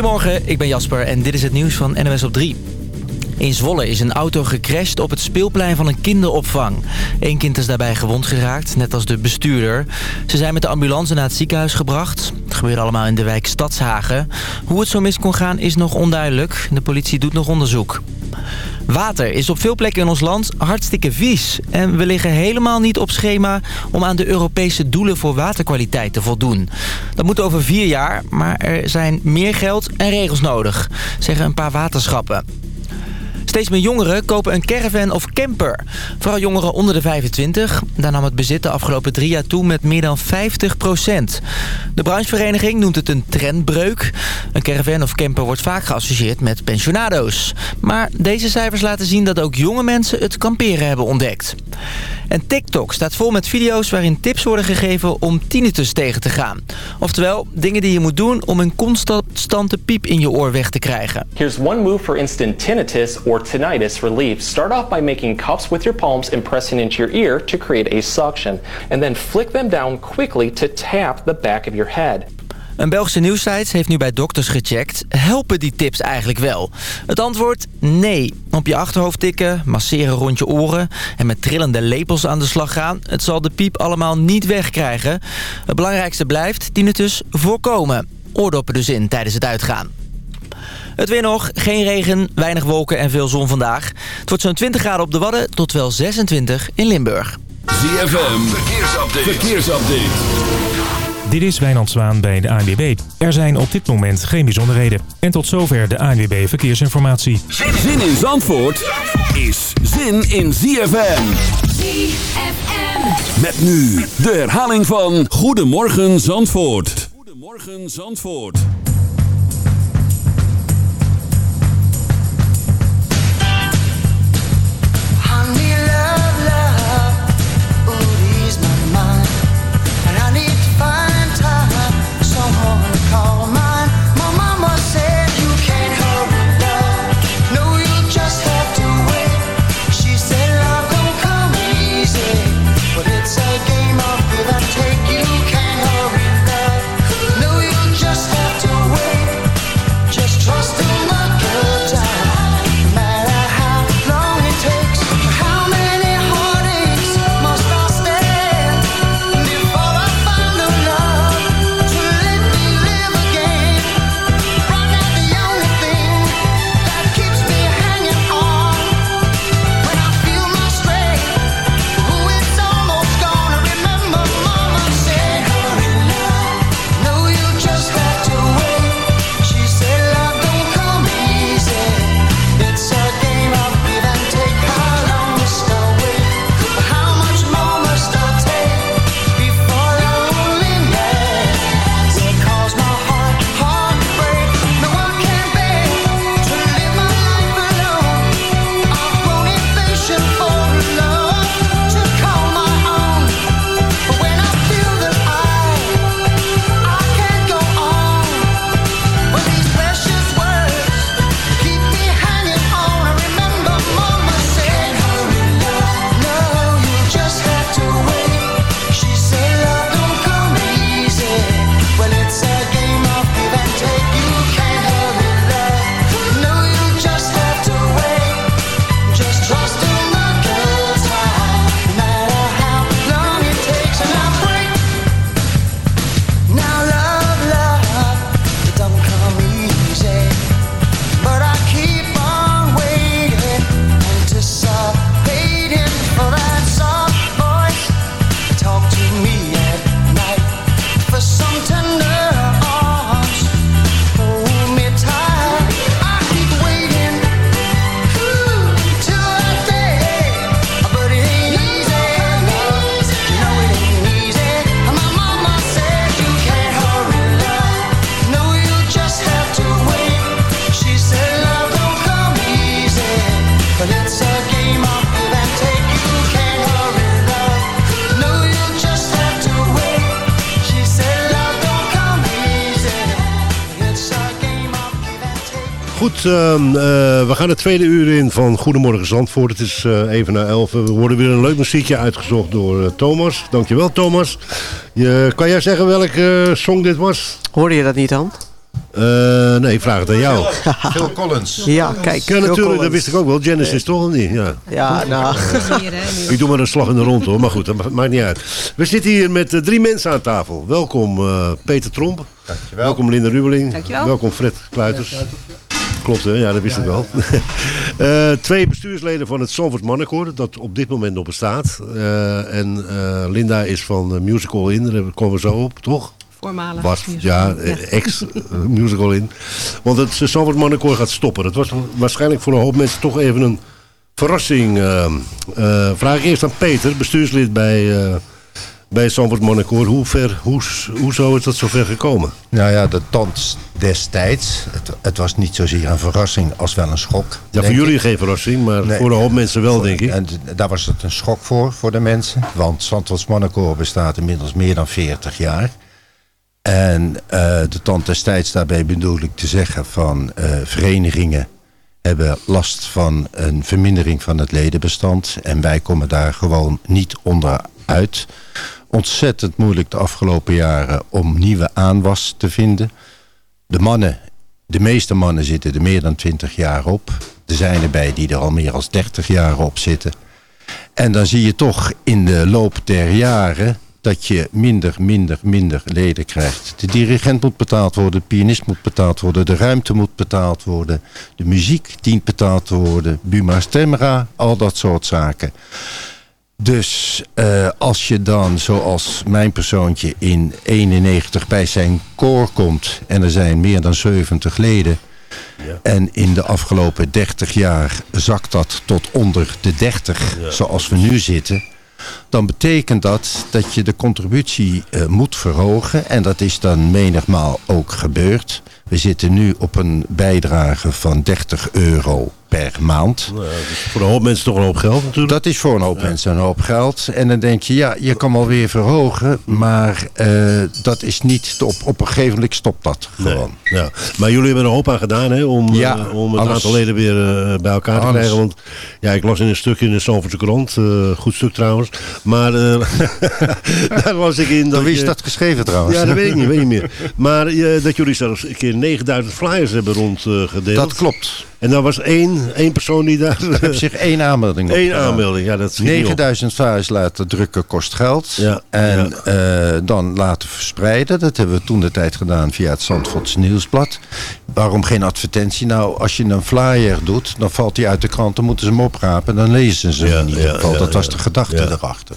Goedemorgen, ik ben Jasper en dit is het nieuws van NOS op 3. In Zwolle is een auto gecrashed op het speelplein van een kinderopvang. Eén kind is daarbij gewond geraakt, net als de bestuurder. Ze zijn met de ambulance naar het ziekenhuis gebracht. Het gebeurde allemaal in de wijk Stadshagen. Hoe het zo mis kon gaan is nog onduidelijk. De politie doet nog onderzoek. Water is op veel plekken in ons land hartstikke vies. En we liggen helemaal niet op schema om aan de Europese doelen voor waterkwaliteit te voldoen. Dat moet over vier jaar, maar er zijn meer geld en regels nodig, zeggen een paar waterschappen. Steeds meer jongeren kopen een caravan of camper. Vooral jongeren onder de 25. Daar nam het bezit de afgelopen drie jaar toe met meer dan 50% De branchevereniging noemt het een trendbreuk. Een caravan of camper wordt vaak geassocieerd met pensionado's. Maar deze cijfers laten zien dat ook jonge mensen het kamperen hebben ontdekt. En TikTok staat vol met video's waarin tips worden gegeven om tinnitus tegen te gaan. Oftewel, dingen die je moet doen om een constante piep in je oor weg te krijgen. Here's one move for instant tinnitus or tinnitus relief. Start off by making cups with your palms and pressing into your ear to create a suction. And then flick them down quickly to tap the back of your head. Een Belgische nieuwssite heeft nu bij dokters gecheckt. Helpen die tips eigenlijk wel? Het antwoord nee. Op je achterhoofd tikken, masseren rond je oren... en met trillende lepels aan de slag gaan... het zal de piep allemaal niet wegkrijgen. Het belangrijkste blijft tinnitus voorkomen. Oordoppen dus in tijdens het uitgaan. Het weer nog, geen regen, weinig wolken en veel zon vandaag. Het wordt zo'n 20 graden op de Wadden tot wel 26 in Limburg. ZFM, verkeersupdate. verkeersupdate. Dit is Wijnand Zwaan bij de ANWB. Er zijn op dit moment geen bijzonderheden. En tot zover de ANWB Verkeersinformatie. Zin in Zandvoort is zin in ZFM. ZFM. Met nu de herhaling van Goedemorgen Zandvoort. Goedemorgen Zandvoort. Ehm, eh, we gaan het tweede uur in van Goedemorgen Zandvoort. Het is uh, even na elf. We worden weer een leuk muziekje uitgezocht door uh, Thomas. Dankjewel Thomas. Je, kan jij zeggen welke song dit was? Hoorde je dat niet dan? Uh, nee, ik vraag het aan jou. Phil Collins. Ja, kijk. Ja, natuurlijk, dat wist ik ook wel. Genesis toch of niet? Ja, ja nou. ik doe maar een slag in de rond hoor, maar goed, dat maakt niet uit. We zitten hier met uh, drie mensen aan tafel. Welkom uh, Peter Tromp. Dankjewel. Welkom Linda Rubeling. Dankjewel. Welkom Fred Kluiters. Klopt hè, ja dat wist ik wel. uh, twee bestuursleden van het Zandvoort Mannenkoor, dat op dit moment nog bestaat. Uh, en uh, Linda is van Musical In, daar komen we zo op, toch? Voormalig was, ja, ja. ex-musical in. Want het Zandvoort Mannenkoor gaat stoppen. Dat was waarschijnlijk voor een hoop mensen toch even een verrassing. vraag ik eerst aan Peter, bestuurslid bij bij Zandvoort Monnicoor. Hoe ver, hoe, hoezo is dat zo ver gekomen? Nou ja, de tand destijds, het, het, was niet zozeer een verrassing als wel een schok. Ja, voor jullie geen verrassing, maar nee, voor een hoop mensen wel, denk ik. En daar was het een schok voor, voor de mensen. Want Zandvoort Monnicoor bestaat inmiddels meer dan 40 jaar. En uh, de tand destijds, daarbij bedoel ik te zeggen van uh, verenigingen hebben last van een vermindering van het ledenbestand. En wij komen daar gewoon niet onderuit ontzettend moeilijk de afgelopen jaren om nieuwe aanwas te vinden. De mannen, de meeste mannen zitten er meer dan 20 jaar op. Er zijn erbij die er al meer dan 30 jaar op zitten. En dan zie je toch in de loop der jaren dat je minder, minder, minder leden krijgt. De dirigent moet betaald worden, de pianist moet betaald worden, de ruimte moet betaald worden, de muziek dient betaald te worden, Buma Stemra, al dat soort zaken. Dus uh, als je dan, zoals mijn persoontje, in 91 bij zijn koor komt... en er zijn meer dan 70 leden... Ja. en in de afgelopen 30 jaar zakt dat tot onder de 30, ja. zoals we nu zitten... dan betekent dat dat je de contributie uh, moet verhogen... en dat is dan menigmaal ook gebeurd... We zitten nu op een bijdrage van 30 euro per maand. Nou, dat is voor een hoop mensen toch een hoop geld natuurlijk. Dat is voor een hoop ja. mensen een hoop geld. En dan denk je, ja, je kan wel weer verhogen. Maar uh, dat is niet, op, op een gegeven moment stopt dat gewoon. Nee, ja. Maar jullie hebben er een hoop aan gedaan hè, om, ja, uh, om het alles, aantal leden weer uh, bij elkaar te krijgen. Want ja, ik las in een stukje in de Zalverse krant. goed stuk trouwens. Maar daar was ik in. Dat Wie is dat geschreven trouwens? Ja, dat weet ik niet, weet niet meer. Maar dat jullie zelfs een keer 9000 flyers hebben rondgedeeld. dat klopt. En dan was één, één persoon die daar... Er heb zich één aanmelding op. Eén aanmelding, ja. Dat 9000 flyers laten drukken kost geld. Ja, en ja. Uh, dan laten verspreiden. Dat hebben we toen de tijd gedaan via het Zandvoorts Nieuwsblad. Waarom geen advertentie? Nou, als je een flyer doet, dan valt die uit de krant. Dan moeten ze hem oprapen. Dan lezen ze hem in ieder geval. dat was de gedachte erachter.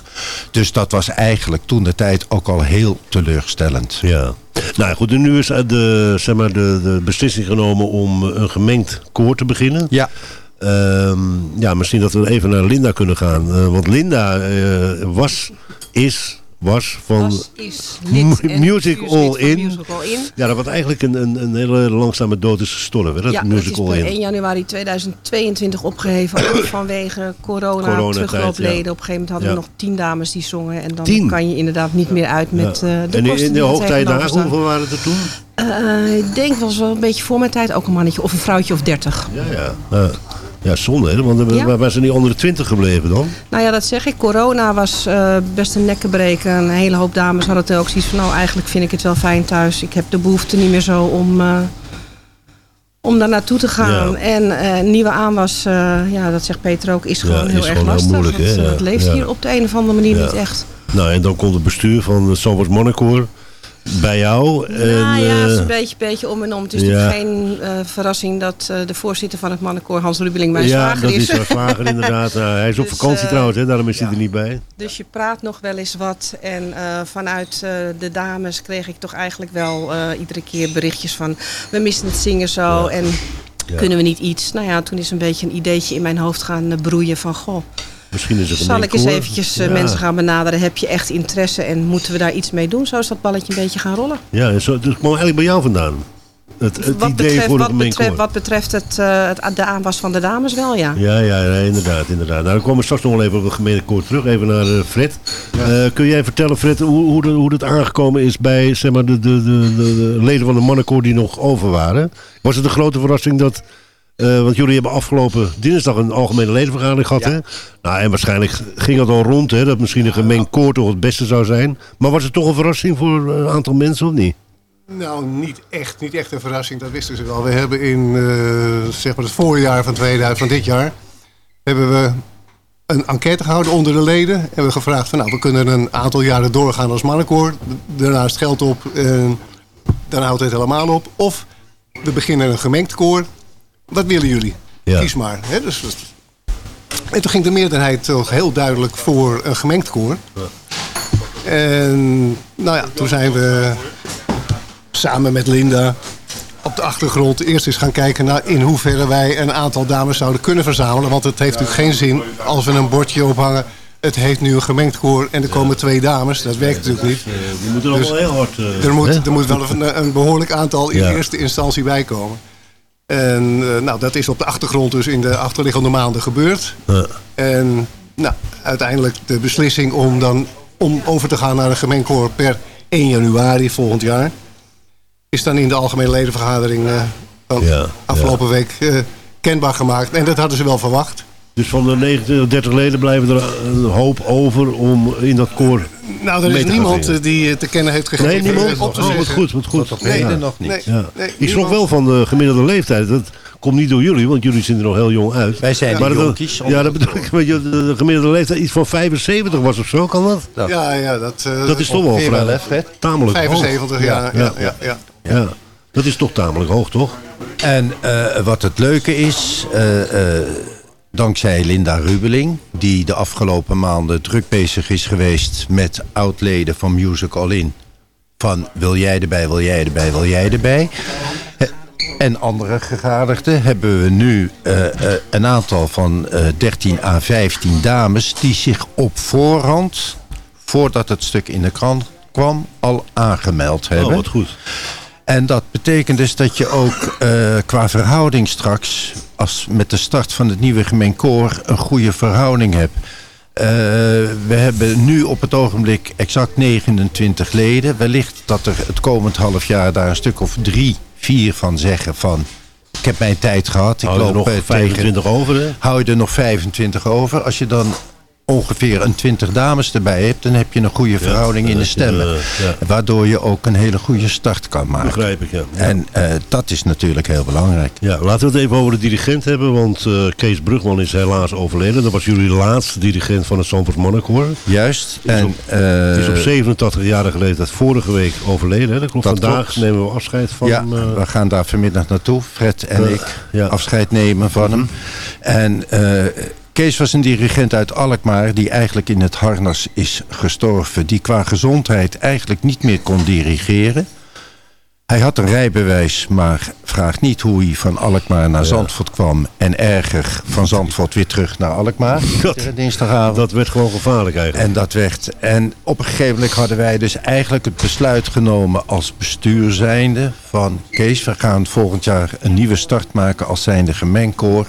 Dus dat was eigenlijk toen de tijd ook al heel teleurstellend. Ja. Nou goed, en nu is de, zeg maar, de, de beslissing genomen om een gemengd koor te beginnen. Ja. Um, ja, misschien dat we even naar Linda kunnen gaan. Uh, want Linda uh, was, is was van was, is, Music, All in. Music All In. Ja, dat wat eigenlijk een, een, een hele langzame dood is gestorven. Dat ja, Music All In. 1 januari 2022 opgeheven vanwege corona, corona terugloopleden. Ja. Op een gegeven moment hadden we nog tien dames die zongen. En dan tien? kan je inderdaad niet meer uit met uh, de en kosten in de hoogtijdagen, hoeveel waren het er toen? Uh, ik denk, was wel een beetje voor mijn tijd ook een mannetje of een vrouwtje of dertig. Ja, ja. Uh. Ja, zonde, hè? want we, ja. waar zijn die onder de 20 gebleven dan? Nou ja, dat zeg ik. Corona was uh, best een nekkenbreken. Een hele hoop dames hadden het ook zoiets van... nou, eigenlijk vind ik het wel fijn thuis. Ik heb de behoefte niet meer zo om, om daar naartoe te gaan. Ja. En nieuwe aanwas, ja, dat zegt Peter ook, is gewoon heel is erg gewoon lastig. Heel moeilijk, hè? het leeft hier op de een of andere manier niet echt. Nou, en dan komt het bestuur van Zandvoort Monnicoor bij jou. En, nou ja, het is een beetje, beetje om en om. Het is ja. geen uh, verrassing dat uh, de voorzitter van het mannenkoor, Hans Rubeling, mijn ja, zwager is. Ja, dat is mijn zwager inderdaad. Hij is op dus, vakantie trouwens, hè, daarom is hij er niet bij. Dus je praat nog wel eens wat. En vanuit de dames kreeg ik toch eigenlijk wel iedere keer berichtjes van... we missen het zingen zo en kunnen we niet iets. Nou ja, toen is een beetje een ideetje in mijn hoofd gaan broeien van... goh. Misschien is het Zal ik eens eventjes ja. mensen gaan benaderen? Heb je echt interesse en moeten we daar iets mee doen? Zo is dat balletje een beetje gaan rollen. Ja, en zo, dus kwam eigenlijk bij jou vandaan. Het, het wat, idee betreft, voor wat, betreft, wat betreft het, uh, het, de aanwas van de dames wel, ja. Ja, ja, ja inderdaad, inderdaad. Nou, dan komen we straks nog wel even op het gemeentekoord terug. Even naar uh, Fred. Ja. Uh, kun jij vertellen, Fred, hoe, hoe, de, hoe dat aangekomen is bij zeg maar, de, de, de, de leden van de mannenkoor die nog over waren? Was het een grote verrassing dat... Uh, want jullie hebben afgelopen dinsdag een algemene ledenvergadering gehad. Ja. Hè? Nou, en waarschijnlijk ging het al rond hè, dat misschien een gemengd koor toch het beste zou zijn. Maar was het toch een verrassing voor een aantal mensen of niet? Nou, niet echt, niet echt een verrassing, dat wisten ze wel. We hebben in uh, zeg maar het voorjaar van 2000, van dit jaar, hebben we een enquête gehouden onder de leden. En we hebben gevraagd van nou, we kunnen een aantal jaren doorgaan als mannenkoor. Daarna is het geld op en dan houdt het helemaal op. Of we beginnen een gemengd koor. Wat willen jullie? Kies maar. Hè? Dus, en toen ging de meerderheid toch heel duidelijk voor een gemengd koor. Ja. En nou ja, toen zijn we samen met Linda op de achtergrond eerst eens gaan kijken naar in hoeverre wij een aantal dames zouden kunnen verzamelen. Want het heeft natuurlijk geen zin als we een bordje ophangen. Het heeft nu een gemengd koor en er komen twee dames. Dat werkt natuurlijk niet. Die moeten dus wel heel hard... Uh, er, moet, er moet wel een, een behoorlijk aantal in eerste instantie bij komen. En uh, nou, dat is op de achtergrond dus in de achterliggende maanden gebeurd. Ja. En nou, uiteindelijk de beslissing om dan om over te gaan naar een gemengd koor per 1 januari volgend jaar is dan in de algemene ledenvergadering uh, van afgelopen week uh, kenbaar gemaakt. En dat hadden ze wel verwacht. Dus van de 29, 30 leden blijven er een hoop over om in dat koor Nou, er is niemand eh, die te kennen heeft gegeven. Nee, niemand? Op te oh, wat goed, wat goed. Dat nee, nog niet. Nee, nee, Ik schrok wel van de gemiddelde leeftijd. Dat komt niet door jullie, want jullie zien er nog heel jong uit. Wij zijn maar jonkies. Ja, dat bedoel ik. De gemiddelde leeftijd iets van 75 was of zo, kan dat? Ja, ja. Dat, uh, dat is toch wel vrij tamelijk 75, ja, ja, ja, ja. Ja, dat is toch tamelijk hoog, toch? En uh, wat het leuke is, uh, uh, dankzij Linda Rubeling... die de afgelopen maanden druk bezig is geweest met oudleden van Music All In... van wil jij erbij, wil jij erbij, wil jij erbij... En andere gegadigden hebben we nu een aantal van 13 à 15 dames... die zich op voorhand, voordat het stuk in de krant kwam, al aangemeld hebben. Oh, wat goed. En dat betekent dus dat je ook uh, qua verhouding straks... als met de start van het nieuwe gemeen koor een goede verhouding hebt. Uh, we hebben nu op het ogenblik exact 29 leden. Wellicht dat er het komend half jaar daar een stuk of drie, vier van zeggen van... Ik heb mijn tijd gehad. Ik hou loop er nog 25 over, hè? Hou je er nog 25 over. Als je dan ongeveer een twintig dames erbij hebt... dan heb je een goede verhouding in de stemmen. ja. Waardoor je ook een hele goede start kan maken. Begrijp ik, ja. En uh, dat is natuurlijk heel belangrijk. Ja, laten we het even over de dirigent hebben. Want uh, Kees Brugman is helaas overleden. Dat was jullie laatste dirigent van het Zandvoort Mannenkoor. Juist. En, op, uh, is op 87-jarige leeftijd vorige week overleden. Hè? klopt. Vandaag klopt. nemen we afscheid van Ja, we gaan daar vanmiddag naartoe. Fred en ik afscheid nemen van hem. En... Kees was een dirigent uit Alkmaar die eigenlijk in het harnas is gestorven. Die qua gezondheid eigenlijk niet meer kon dirigeren. Hij had een rijbewijs, maar vraagt niet hoe hij van Alkmaar naar Zandvoort kwam. En erger van Zandvoort weer terug naar Alkmaar. Dat, dinsdagavond. dat werd gewoon gevaarlijk eigenlijk. En dat werd. En op een gegeven moment hadden wij dus eigenlijk het besluit genomen als bestuur zijnde. Van Kees, we gaan volgend jaar een nieuwe start maken als zijnde gemengkoor.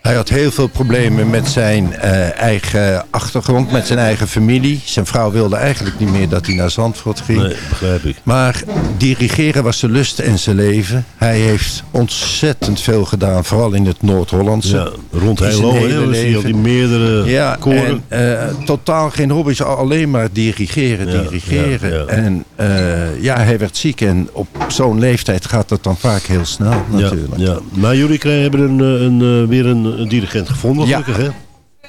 Hij had heel veel problemen met zijn uh, eigen achtergrond, met zijn eigen familie. Zijn vrouw wilde eigenlijk niet meer dat hij naar Zandvoort ging. Nee, begrijp ik. Maar dirigeren was zijn lust en zijn leven. Hij heeft ontzettend veel gedaan, vooral in het Noord-Hollandse. Ja, rond Heilo, je al die meerdere ja, koren. En, uh, totaal geen hobby's, alleen maar dirigeren, ja, dirigeren. Ja, en uh, ja, hij werd ziek en op zo'n leeftijd gaat dat dan vaak heel snel natuurlijk. Ja, Maar jullie hebben een, een, weer een een dirigent gevonden, gelukkig hè?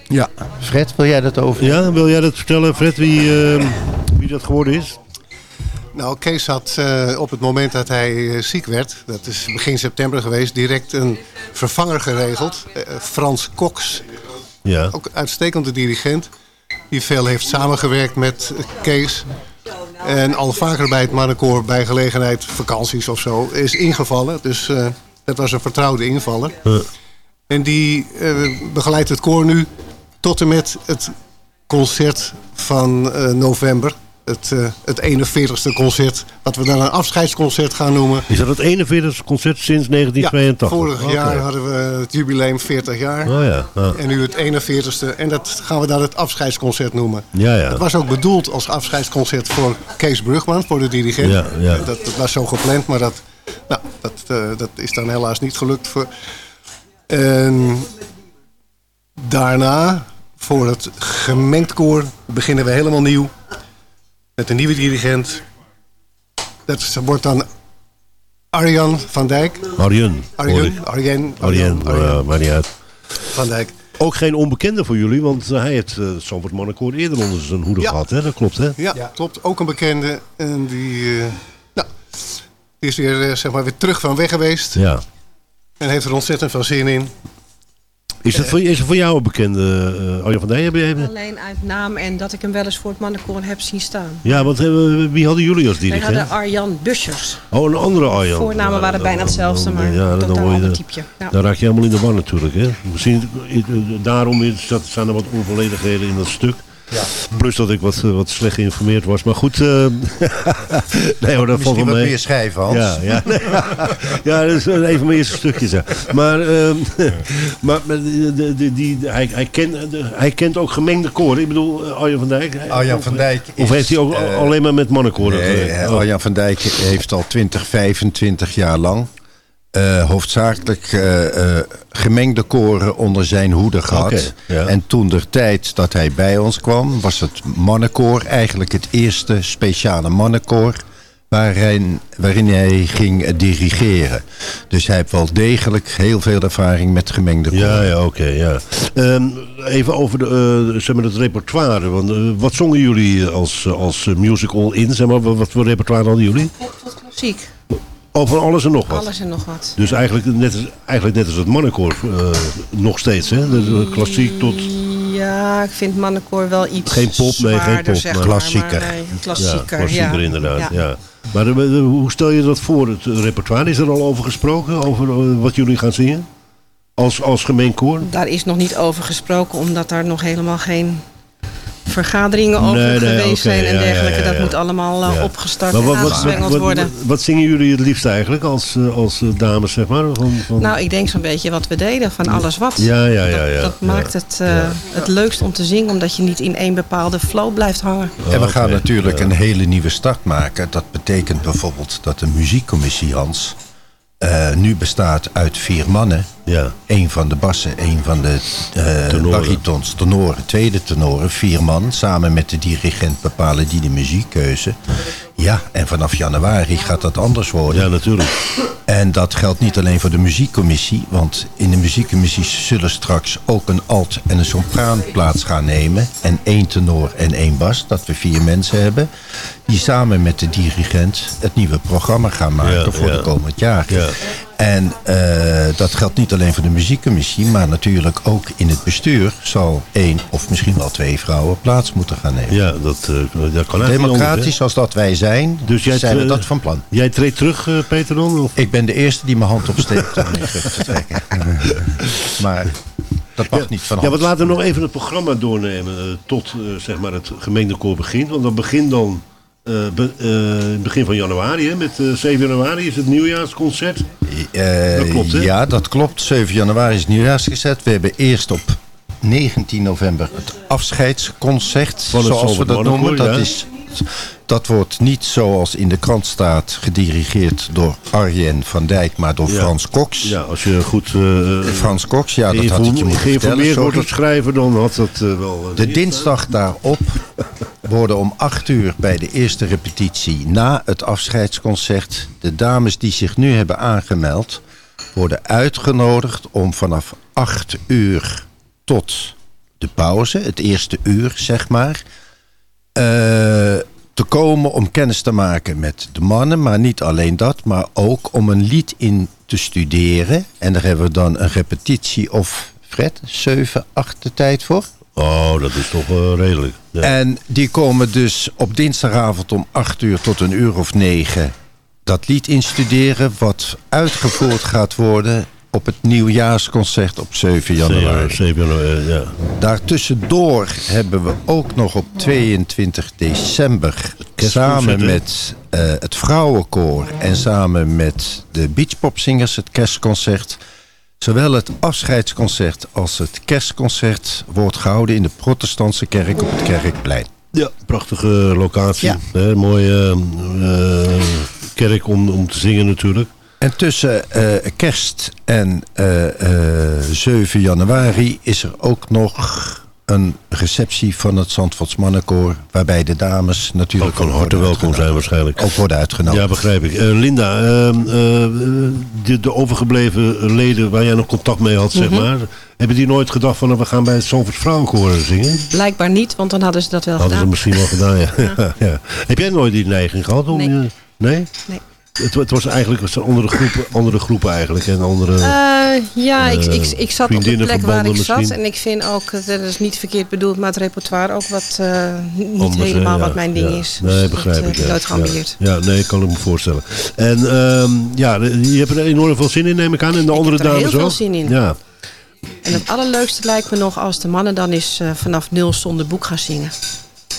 Ja. Fred, wil jij dat over? Ja, wil jij dat vertellen, Fred, wie, uh, wie dat geworden is? Nou, Kees had uh, op het moment dat hij uh, ziek werd, dat is begin september geweest, direct een vervanger geregeld. Uh, Frans Cox, ja. ook een uitstekende dirigent, die veel heeft samengewerkt met Kees. En al vaker bij het mannenkoor bij gelegenheid vakanties of zo is ingevallen. Dus dat was een vertrouwde invaller. En die uh, begeleidt het koor nu tot en met het concert van uh, november. Het, uh, het 41ste concert, wat we dan een afscheidsconcert gaan noemen. Is dat het 41ste concert sinds 1982? Ja, vorig okay. jaar hadden we het jubileum 40 jaar. Oh ja, ja. En nu het 41ste. En dat gaan we dan het afscheidsconcert noemen. Ja, ja. Het was ook bedoeld als afscheidsconcert voor Kees Brugman, voor de dirigent. Ja, ja. Dat, dat was zo gepland, maar dat, nou, dat, uh, dat is dan helaas niet gelukt voor... En daarna, voor het gemengd koor, beginnen we helemaal nieuw. Met een nieuwe dirigent. Dat wordt dan Arjan van Dijk. Arjen. Arjen, Arjen, Arjen, maar niet uit. Van Dijk. Ook geen onbekende voor jullie, want hij heeft uh, Sanford Monnicoor eerder onder zijn hoede gehad. Hè? Dat klopt, hè? Ja, ja, klopt. Ook een bekende. En die, uh, nou, die is weer, zeg maar, weer terug van weg geweest. Ja. En heeft er ontzettend veel zin in. Is het, voor, is het voor jou een bekende uh, Arjan van Dijen? Alleen uit naam en dat ik hem wel eens voor het mannenkoor heb zien staan. Ja, want uh, wie hadden jullie als dirigent? Wij hadden Arjan Bussers. Oh, een andere Arjan. Voornamen ja, waren bijna hetzelfde, maar ja, dan hoor je typeje. Ja. Daar raak je helemaal in de war natuurlijk. Hè? Misschien, daarom is, dat, zijn er wat onvolledigheden in dat stuk. Ja. Plus dat ik wat, wat slecht geïnformeerd was. Maar goed. Uh, nee hoor, dat valt wel mee. meer schrijven, Hans. Ja, ja, nee, ja, dat is een van mijn eerste stukjes. Hè. Maar, maar de, de, die, hij, hij, kent, hij kent ook gemengde koren. Ik bedoel, Arjan van Dijk. Arjan van Dijk Of heeft hij ook uh, alleen maar met mannenkoren nee, oh. Arjan van Dijk heeft al 20, 25 jaar lang uh, hoofdzakelijk uh, uh, gemengde koren onder zijn hoede gehad. Okay, ja. En toen de tijd dat hij bij ons kwam, was het mannenkoor eigenlijk het eerste speciale mannenkoor waarin, waarin hij ging dirigeren. Dus hij heeft wel degelijk heel veel ervaring met gemengde koren. Ja, ja oké. Okay, ja. um, even over de, zeg maar het repertoire. Want, wat zongen jullie als, als musical in? Zeg maar, wat voor repertoire hadden jullie? Tot klassiek. Oh, van alles en nog wat? Alles en nog wat. Dus eigenlijk net als, eigenlijk net als het mannenkoor uh, nog steeds, hè? De, klassiek tot... Ja, ik vind mannenkoor wel iets Geen pop, nee, geen pop. Zeg maar. Klassieker. Maar, nee, klassieker, ja. Klassieker ja. inderdaad, ja. ja. Maar uh, hoe stel je dat voor, het repertoire? Is er al over gesproken, over uh, wat jullie gaan zingen? Als, als gemeen koor? Daar is nog niet over gesproken, omdat daar nog helemaal geen vergaderingen over nee, nee, geweest okay, zijn en ja, dergelijke. Ja, ja, dat moet allemaal uh, opgestart maar wat, en aangezwengeld worden. Wat, wat, zingen jullie het liefst eigenlijk als, als dames, zeg maar? Van, van... Nou, ik denk zo'n beetje wat we deden, van alles wat. Ja, ja, ja. ja dat, dat maakt het, uh, het leukst om te zingen, omdat je niet in één bepaalde flow blijft hangen. En we gaan okay, natuurlijk een hele nieuwe start maken. Dat betekent bijvoorbeeld dat de muziekcommissie, Hans... Uh, nu bestaat uit vier mannen. Ja. Eén van de bassen, één van de uh, baritons, tenoren, tweede tenoren. Vier man, samen met de dirigent bepalen die de muziekkeuze. Ja, en vanaf januari gaat dat anders worden. Ja, natuurlijk. En dat geldt niet alleen voor de muziekcommissie. Want in de muziekcommissies zullen straks ook een alt en een sopraan plaats gaan nemen. En één tenor en één bas. Dat we vier mensen hebben. Die samen met de dirigent het nieuwe programma gaan maken ja, voor ja. de komend jaar. Ja. En uh, dat geldt niet alleen voor de muziekcommissie, maar natuurlijk ook in het bestuur zal één of misschien wel twee vrouwen plaats moeten gaan nemen. Ja, dat, uh, dat kan Democratisch als dat wij zijn, dus jij zijn we dat van plan. Jij treedt terug, uh, Peter dan? Of? Ik ben de eerste die mijn hand opsteekt om niet terug te trekken. maar dat mag ja, niet van Ja, want laten we nog even het programma doornemen tot zeg maar het gemeentekoor begint. Want dat begint dan uh, be, uh, begin van januari, hè? met uh, 7 januari is het nieuwjaarsconcert. dat klopt, hè? Ja, dat klopt. 7 januari is het nieuwjaarsconcert. We hebben eerst op 19 november het afscheidsconcert, zoals we dat noemen. Dat, is, dat wordt niet zoals in de krant staat gedirigeerd door Arjen van Dijk, maar door ja. Frans Cox. Ja, als je goed... Frans Cox, ja, dat had ik je moeten geïnformeerd wordt het schrijven, dan had dat wel... de dinsdag daarop worden om 8 uur bij de eerste repetitie na het afscheidsconcert... de dames die zich nu hebben aangemeld... worden uitgenodigd om vanaf 8 uur tot de pauze, het eerste uur zeg maar... Uh, te komen om kennis te maken met de mannen. Maar niet alleen dat, maar ook om een lied in te studeren. En daar hebben we dan een repetitie of, Fred, 7, 8 de tijd voor. Oh, dat is toch uh, redelijk. Ja. En die komen dus op dinsdagavond om 8 uur tot een uur of 9 dat lied instuderen. Wat uitgevoerd gaat worden op het nieuwjaarsconcert op 7 januari. 7 januari ja. Daartussendoor hebben we ook nog op 22 december... samen met uh, het vrouwenkoor en samen met de beachpopzingers het kerstconcert... Zowel het afscheidsconcert als het kerstconcert wordt gehouden in de protestantse kerk op het Kerkplein. Ja, prachtige locatie. Ja. Hè, mooie uh, kerk om, om te zingen natuurlijk. En tussen uh, kerst en uh, 7 januari is er ook nog een receptie van het Zandvoorts Mannenkoor... waarbij de dames natuurlijk Ook van harte welkom zijn waarschijnlijk. Ook worden uitgenodigd. Ja, begrijp ik. Eh, Linda, ehm, eh, de, de overgebleven leden waar jij nog contact mee had, zeg Mhm. maar... hebben die nooit gedacht van, nou, we gaan bij het Zandvoorts Vrouwenkoor zingen? Blijkbaar niet, want dan hadden ze dat wel Hadden ze gedaan. misschien wel gedaan, ja. ja. Heb jij nooit die neiging gehad? Om Nee. je- nee? Nee. Het, het was eigenlijk het andere groepen, andere groepen eigenlijk. En andere, Eh, ja, ik, ik, ik zat op de plek waar ik verbanden zat. misschien? En ik vind ook, dat is niet verkeerd bedoeld, maar het repertoire ook wat eh, niet Anders, helemaal Ja, wat mijn ding ja. is. Nee, Dus begrijp dat, ik. ik ja. nooit geambieerd. Ja. ja, nee, kan ik me voorstellen. En ehm, ja, je hebt er enorm veel zin in, neem ik aan. En de andere heb er dames heel veel ook? zin in. Ja. En het allerleukste lijkt me nog als de mannen dan eens eh, vanaf nul zonder boek gaan zingen.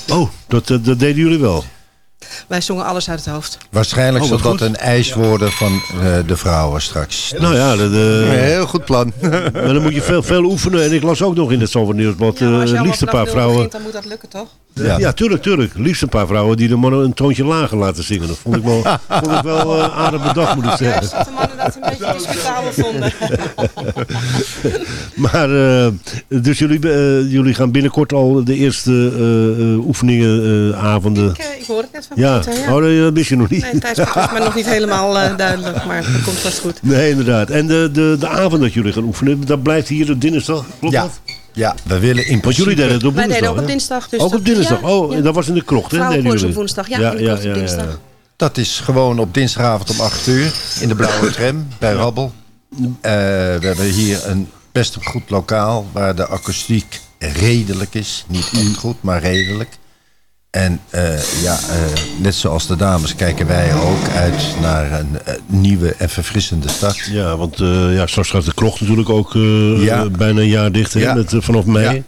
Oh, dat, dat deden jullie wel. Wij zongen alles uit het hoofd. Waarschijnlijk Oh, zal dat een eis worden van eh, de vrouwen straks. Nou ja, dat, Heel goed plan. maar dan moet je veel, veel oefenen. En ik las ook nog in het Zandvoort Nieuwsblad, Ja, eh, liefst een paar vrouwen... begint, dan moet dat lukken, toch? Ja. Ja. tuurlijk, tuurlijk. Liefst een paar vrouwen die de mannen een toontje lager laten zingen. Dat vond ik wel, vond ik wel eh, aardig bedacht, moet ik zeggen. Juist dat de mannen dat een beetje discutabel vonden. Maar, eh, dus jullie, eh, jullie gaan binnenkort al de eerste eh, eh, oefeningen, eh, avonden. ik, ik hoor het net van Ja, Peter, ja. oh, nee, dat wist je nog niet. Nee, het tijdspad is maar nog niet helemaal eh, duidelijk, maar het komt vast goed. Nee, inderdaad. En de, de, de avond dat jullie gaan oefenen, dat blijft hier op dinsdag, klopt Ja, dat? Ja, we willen in principe... jullie deden het op Wij woensdag, deden ook op dinsdag. Dus ook op dinsdag? ja, oh, ja. dat was in de krocht, hè? Is op woensdag, ja, in de krocht op dinsdag. Dat is gewoon op dinsdagavond om 8 uur in de Blauwe Tram bij Rabbel. Eh, we hebben hier een best goed lokaal waar de akoestiek redelijk is. Niet echt goed, maar redelijk. En eh, ja, eh, net zoals de dames kijken wij ook uit naar een eh, nieuwe en verfrissende start. Ja, want ja, straks gaat de krocht natuurlijk ook Ja. bijna een jaar dicht hè, Ja. met, vanaf mei. Ja.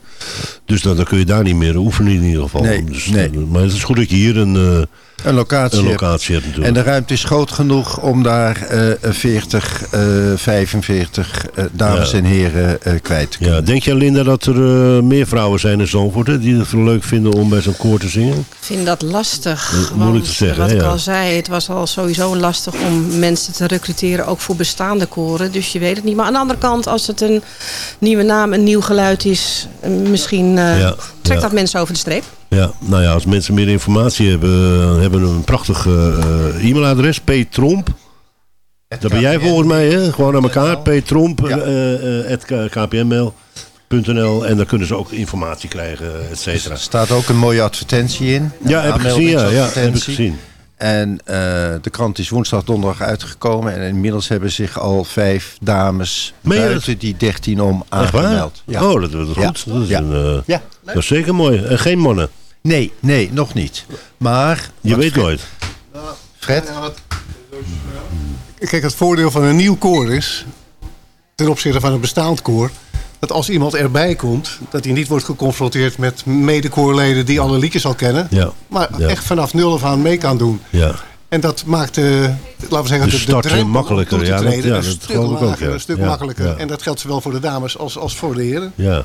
Dus dan, dan kun je daar niet meer oefenen in ieder geval. Nee, dus, nee. eh, Maar het is goed dat je hier een, eh, Een locatie, een hebt. locatie hebt natuurlijk. En de ruimte is groot genoeg om daar eh 40, eh 45 eh, dames Ja. en heren eh, kwijt te kunnen. ja, denk jij Linda dat er eh, meer vrouwen zijn in Zandvoort hè, die het leuk vinden om bij zo'n koor te zingen? Ik vind dat lastig. Moeilijk te zeggen, Wat hè, ik ja. al zei, het was al sowieso lastig om mensen te recruteren, ook voor bestaande koren. Dus je weet het niet. Maar aan de andere kant, als het een nieuwe naam, een nieuw geluid is, misschien eh, Ja, trekt ja. dat mensen over de streep. Ja, nou ja, als mensen meer informatie hebben, hebben we een prachtig eh, eh, e-mailadres, ptromp. Dat ben jij volgens mij, hè? Gewoon aan elkaar, ptromp, Ja. eh, eh, at kpml.nl en dan kunnen ze ook informatie krijgen, et cetera. Er staat ook een mooie advertentie in. Ja, heb ik gezien, ja, ja, heb ik gezien. En eh, de krant is woensdag, donderdag uitgekomen. En inmiddels hebben zich al vijf dames Meen buiten die dertien om aangemeld. Ja. Oh, dat, dat is Ja. goed. Dat is, Ja. een, eh, Ja. dat is zeker mooi. En geen mannen. Nee, nee, nog niet. Maar... Je weet Fred- nooit. Fred? Kijk, het voordeel van een nieuw koor is, ten opzichte van een bestaand koor, dat als iemand erbij komt, dat hij niet wordt geconfronteerd met medekoorleden die alle liedjes al kennen, Ja. maar Ja. echt vanaf nul af aan mee kan doen. Ja. En dat maakt de, laten we zeggen, De de, de drempel makkelijker, ja, dat- ja, een dat stuk ook, ja. een stuk makkelijker. En dat geldt zowel voor de dames als, als voor de heren. Ja.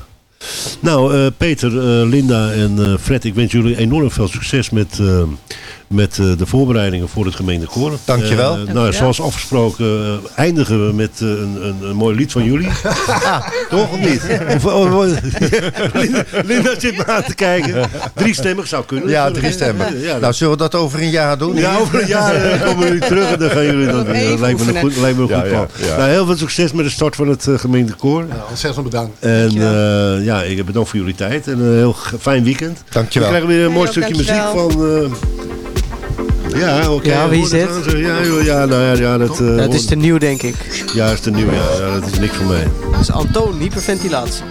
Nou, eh, Peter, eh, Linda en eh, Fred, ik wens jullie enorm veel succes met, met eh, de voorbereidingen voor het gemeentekoor. Dankjewel. Dankjewel. nou, zoals afgesproken eh, eindigen we met eh, een, een, een mooi lied van jullie. Toch of niet? Of, oh, oh, Linda, Linda zit me aan te kijken. Driestemmig zou kunnen. Ja, drie stemmen. Ja, Nou, zullen we dat over een jaar doen? ja, over een jaar komen jullie terug en dan gaan jullie dat doen. Dat lijkt me een goed, lijkt me een goed Ja, plan. ja, ja. Nou, heel veel succes met de start van het gemeentekoor. Ontzettend bedankt. En eh, ja, ik bedankt voor jullie tijd en een heel fijn weekend. Dankjewel. We krijgen weer een mooi stukje muziek van... ja, oké. Ja, wie is dit? Ja, joh, ja, nou ja, ja, dat, het hoor- is te nieuw, denk ik. ja, is te nieuw, ja. ja. Dat is niks voor mij. Het is Antoon, hyperventilatie.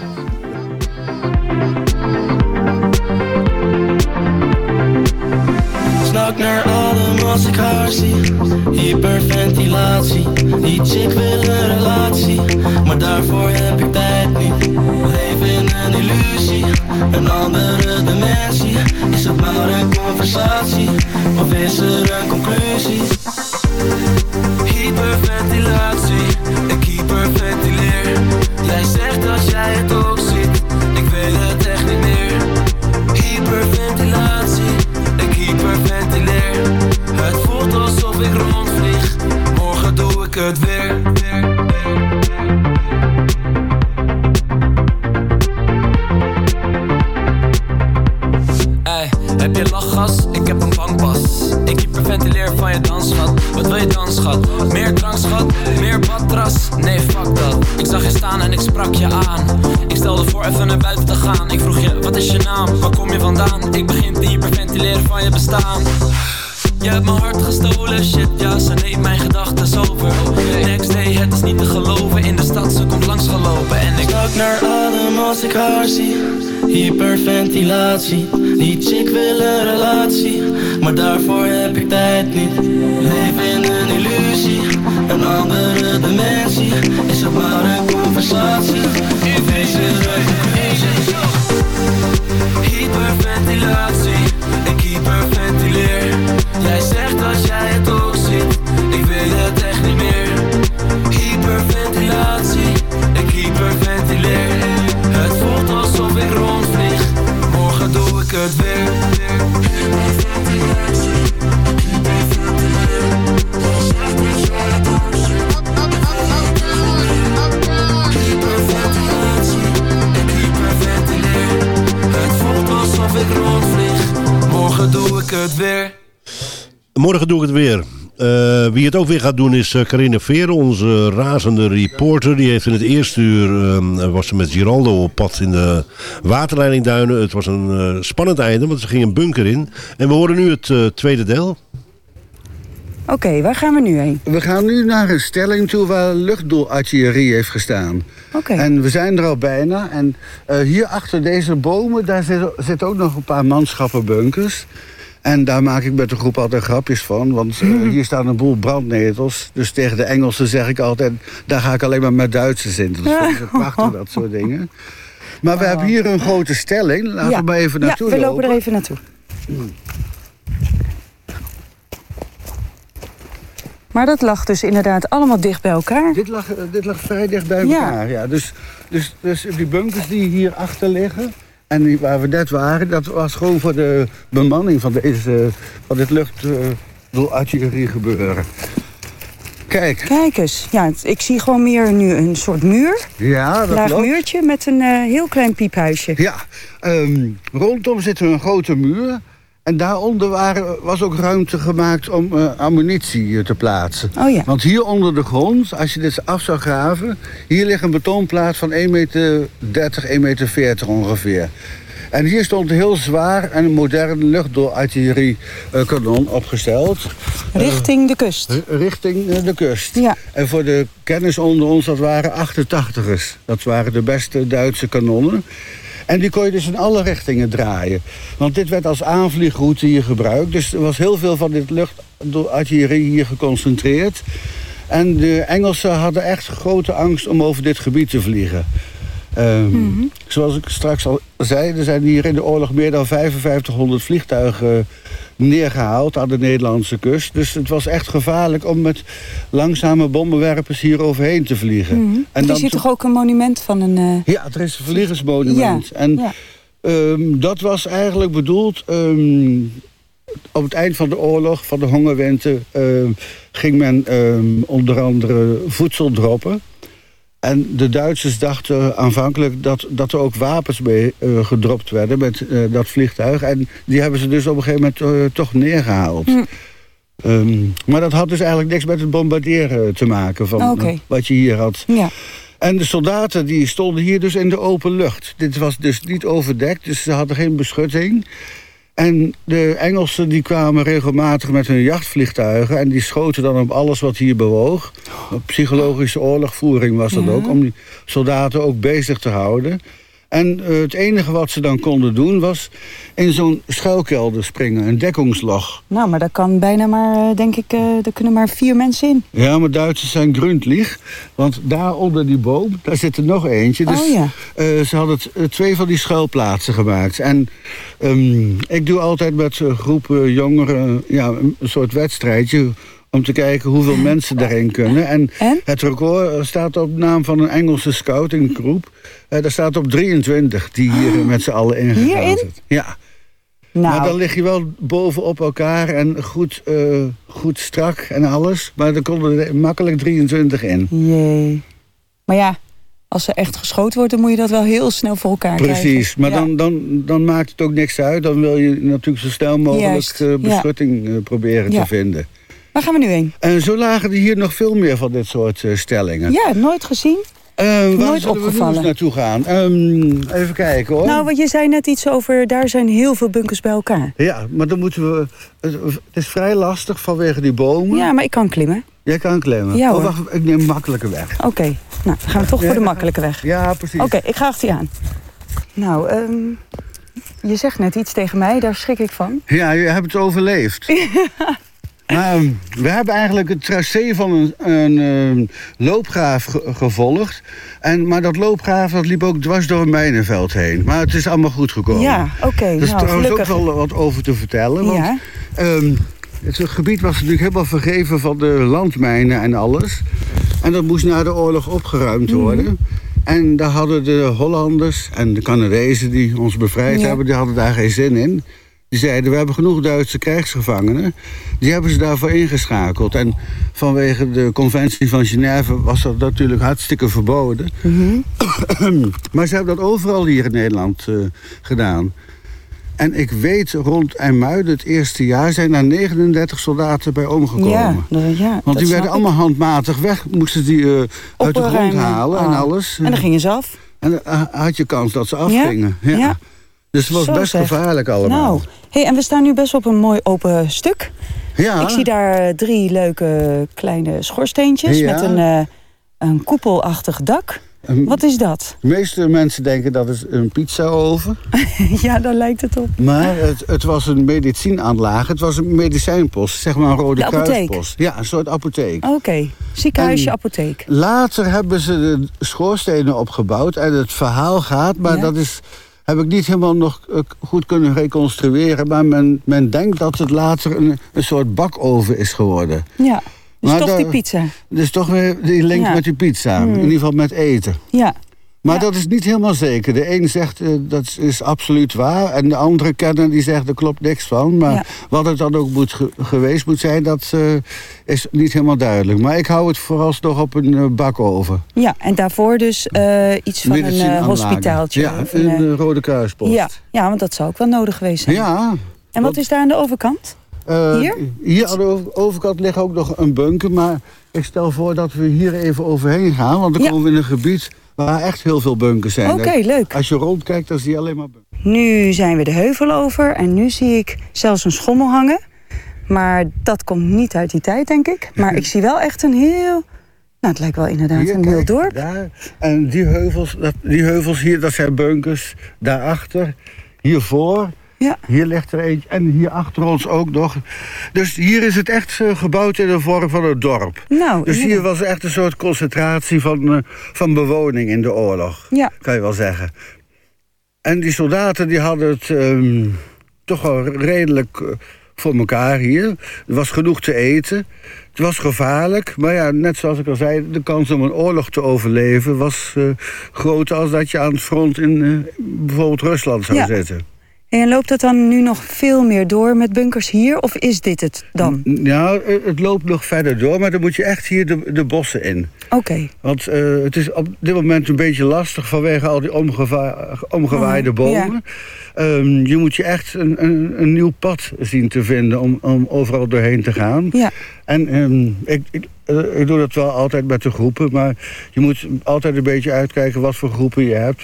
Snak naar adem als ik haar zie Hyperventilatie Die chick wil een relatie Maar daarvoor heb ik tijd niet Leef in een illusie. Een andere dimensie. Is het maar een conversatie? Of is er een conclusie? Hyperventilatie. Ik hyperventileer. Jij zegt dat jij het ook ziet. Ik weet het echt niet meer. Hyperventilatie, ik hyperventileer. Het voelt alsof ik rondvlieg. Morgen doe ik het weer. matras? Bestaan. Je hebt mijn hart gestolen, shit ja, ze neemt mijn gedachten over. Next day, het is niet te geloven, in de stad ze komt langs gelopen. En ik Stak naar adem als ik haar zie. Hyperventilatie Die chick wil een relatie. Maar daarvoor heb ik tijd niet. Leef in een illusie Een andere dimensie. Is het maar een conversatie. In deze Hyperventilatie hyperventileer het weer Morgen doe ik het weer. Eh, wie het ook weer gaat doen is uh, Carine Veer, onze razende reporter. Die heeft in het eerste uur, eh, was ze met Giraldo op pad in de waterleidingduinen. Het was een spannend einde, want ze ging een bunker in. En we horen nu het tweede deel. Oké, waar gaan we nu heen? We gaan nu naar een stelling toe waar luchtdoelartillerie heeft gestaan. Oké. En we zijn er al bijna. En hier achter deze bomen, daar zitten zit ook nog een paar manschappenbunkers. En daar maak ik met de groep altijd grapjes van. Want uh, hier staan een boel brandnetels. Dus tegen de Engelsen zeg ik altijd... daar ga ik alleen maar met Duitsers in. Dat is prachtig, dat soort dingen. Maar we hebben hier een grote stelling. Laten ja. we maar even naartoe Ja, we lopen lopen. er even naartoe. Maar dat lag dus inderdaad allemaal dicht bij elkaar. Dit lag, eh, dit lag vrij dicht bij Ja. elkaar. Ja. Dus, dus, dus die bunkers die hier achter liggen... en waar we net waren... dat was gewoon voor de bemanning van, deze, van dit luchtartillerie gebeuren. Kijk. Kijk eens. Ja, ik zie gewoon meer nu een soort muur. Ja, dat Laag klopt. muurtje met een eh, heel klein piephuisje. Ja, ehm, rondom zit er een grote muur. En daaronder waren, was ook ruimte gemaakt om eh, ammunitie eh, te plaatsen. Oh ja. Want hier onder de grond, als je dit af zou graven... hier ligt een betonplaat van 1,30 meter, 1,40 meter ongeveer. En hier stond een heel zwaar en modern luchtdoorartillerie-kanon opgesteld. Richting de kust. Richting eh, de kust. Ja. En voor de kennis onder ons, dat waren 88ers. Dat waren de beste Duitse kanonnen. En die kon je dus in alle richtingen draaien. Want dit werd als aanvliegroute hier gebruikt. Dus er was heel veel van dit luchtartillerie hier geconcentreerd. En de Engelsen hadden echt grote angst om over dit gebied te vliegen. Ehm, Zoals ik straks al zei, er zijn hier in de oorlog meer dan 5500 vliegtuigen neergehaald aan de Nederlandse kust. Dus het was echt gevaarlijk om met langzame bommenwerpers hier overheen te vliegen. Mhm. En er dan is hier toch ook een monument van een... eh, ja, er is een vliegersmonument. Ja, En ja. ehm, dat was eigenlijk bedoeld... ehm, op het eind van de oorlog, van de hongerwinter... ehm, ging men onder andere voedsel droppen. En de Duitsers dachten aanvankelijk dat, dat er ook wapens mee eh, gedropt werden... met eh, dat vliegtuig. En die hebben ze dus op een gegeven moment eh, toch neergehaald. Hm. Ehm, maar dat had dus eigenlijk niks met het bombarderen te maken... van wat je hier had. Ja. En de soldaten die stonden hier dus in de open lucht. Dit was dus niet overdekt, dus ze hadden geen beschutting. En de Engelsen die kwamen regelmatig met hun jachtvliegtuigen... en die schoten dan op alles wat hier bewoog. Psychologische oorlogvoering was dat Ja. ook... om die soldaten ook bezig te houden. En eh, het enige wat ze dan konden doen was in zo'n schuilkelder springen, een dekkingslog. Nou, maar daar kan bijna maar, eh, denk ik, eh er kunnen maar vier mensen in. Ja, maar Duitsers zijn gruntlieg. Want daar onder die boom, daar zit er nog eentje. Dus Oh ja. ze hadden twee van die schuilplaatsen gemaakt. En ehm, ik doe altijd met een groep eh, jongeren ja, een soort wedstrijdje... om te kijken hoeveel mensen daarin kunnen. En, het record staat op naam van een Engelse scoutinggroep. Eh daar staat op 23 die hier eh, met z'n allen ingegaan Hierin? zijn. Ja. Nou. Maar dan lig je wel bovenop elkaar en goed, eh, goed strak en alles. Maar er konden er makkelijk 23 in. Jee. Maar ja, als er echt geschoten wordt, dan moet je dat wel heel snel voor elkaar krijgen. Precies, maar Ja. dan, dan, dan maakt het ook niks uit. Dan wil je natuurlijk zo snel mogelijk Juist, eh, ja. beschutting proberen Ja. te vinden. Waar gaan we nu heen? En zo lagen er hier nog veel meer van dit soort eh, stellingen. Ja, nooit gezien. Waar nooit we opgevallen. eens naartoe gaan? Ehm, even kijken hoor. Nou, want je zei net iets over, daar zijn heel veel bunkers bij elkaar. Ja, maar dan moeten we... Het, is vrij lastig vanwege die bomen. Ja, maar ik kan klimmen. Jij kan klimmen. Ja, oh, wacht, ik neem een makkelijke weg. Oké, nou, dan gaan we toch Ja, voor de makkelijke weg. Ja, precies. Oké, ik ga achter je aan. Nou, ehm, je zegt net iets tegen mij, daar schrik ik van. Ja, je hebt het overleefd. Maar, ehm, we hebben eigenlijk het tracé van een, een ehm, loopgraaf ge- gevolgd. En, maar dat loopgraaf dat liep ook dwars door een mijnenveld heen. Maar het is allemaal goed gekomen. Ja, oké, Er is nou, trouwens gelukkig. ook wel wat over te vertellen. Want, Ja. ehm, het gebied was natuurlijk helemaal vergeven van de landmijnen en alles. En dat moest na de oorlog opgeruimd Mhm. worden. En daar hadden de Hollanders en de Canadezen die ons bevrijd Ja. hebben... die hadden daar geen zin in. Die zeiden, we hebben genoeg Duitse krijgsgevangenen. Die hebben ze daarvoor ingeschakeld. En vanwege de conventie van Genève was dat natuurlijk hartstikke verboden. maar ze hebben dat overal hier in Nederland eh, gedaan. En ik weet, rond IJmuiden het eerste jaar... zijn daar 39 soldaten bij omgekomen. Ja, ja, Want die werden ik. allemaal handmatig weg. Moesten die eh, uit de grond halen en Ah. alles. En dan gingen ze af. En dan eh, had je kans dat ze afgingen. Ja. Ja. Dus het was Zo best zeg. gevaarlijk allemaal. Nou, hey, en we staan nu best op een mooi open stuk. Ja. Ik zie daar eh, drie leuke kleine schoorsteentjes Ja. met een, eh, een koepelachtig dak. Wat is dat? De meeste mensen denken dat het een pizzaoven. ja, daar lijkt het op. Maar het, het was een medicinaanlage. Het was een medicijnpost. Zeg maar een rode kruispost. Ja, een soort apotheek. Oké, ziekenhuisje, En- apotheek. Later hebben ze de schoorstenen opgebouwd. En het verhaal gaat, maar Ja. dat is, heb ik niet helemaal nog eh, goed kunnen reconstrueren. Maar men, men denkt dat het later een, een soort bakoven is geworden. Ja, dus Maar toch daar- die pizza. Dus toch weer die link Ja. met die pizza. Hmm. In ieder geval met eten. Ja, Maar dat is niet helemaal zeker. De een zegt eh, dat is absoluut waar. En de andere kenner die zegt er klopt niks van. Maar Ja. wat het dan ook moet ge- geweest moet zijn, dat eh, is niet helemaal duidelijk. Maar ik hou het vooralsnog op een eh, bakoven. ja, en daarvoor dus iets van een hospitaaltje. Ja, of een een, Rode Kruispost. ja, ja, want dat zou ook wel nodig geweest zijn. Ja. En wat is daar aan de overkant? Hier? Hier aan de over- overkant ligt ook nog een bunker. Maar ik stel voor dat we hier even overheen gaan. Want dan Ja. komen we in een gebied waar echt heel veel bunkers zijn. Oké, leuk. Als je rondkijkt, dan zie je alleen maar bunkers. Nu zijn we de heuvel over en nu zie ik zelfs een schommel hangen. Maar dat komt niet uit die tijd, denk ik. Maar ik zie wel echt een heel... Nou, het lijkt wel inderdaad Hier, een heel kijk, dorp. Daar. En die heuvels, dat, die heuvels hier, dat zijn bunkers. Daarachter, hiervoor. Ja. Hier ligt er eentje. En hier achter ons ook nog. Dus hier is het echt eh, gebouwd in de vorm van een dorp. Nou, Dus hier was echt een soort concentratie van, eh, van bewoning in de oorlog. Ja. Kan je wel zeggen. En die soldaten die hadden het ehm, toch wel redelijk eh, voor elkaar hier. Er was genoeg te eten. Het was gevaarlijk. Maar ja, net zoals ik al zei, de kans om een oorlog te overleven... was groter als dat je aan het front in bijvoorbeeld Rusland zou Ja. zitten. En loopt het dan nu nog veel meer door met bunkers hier? Of is dit het dan? Ja, eh, het loopt nog verder door, maar dan moet je echt hier de, de bossen in. Oké. Want eh, het is op dit moment een beetje lastig vanwege al die omgewaaide Oh, bomen. Ehm, je moet je echt een, een, een nieuw pad zien te vinden om, om overal doorheen te gaan. Ja. En ehm, ik, ik, eh, ik doe dat wel altijd met de groepen, maar je moet altijd een beetje uitkijken wat voor groepen je hebt.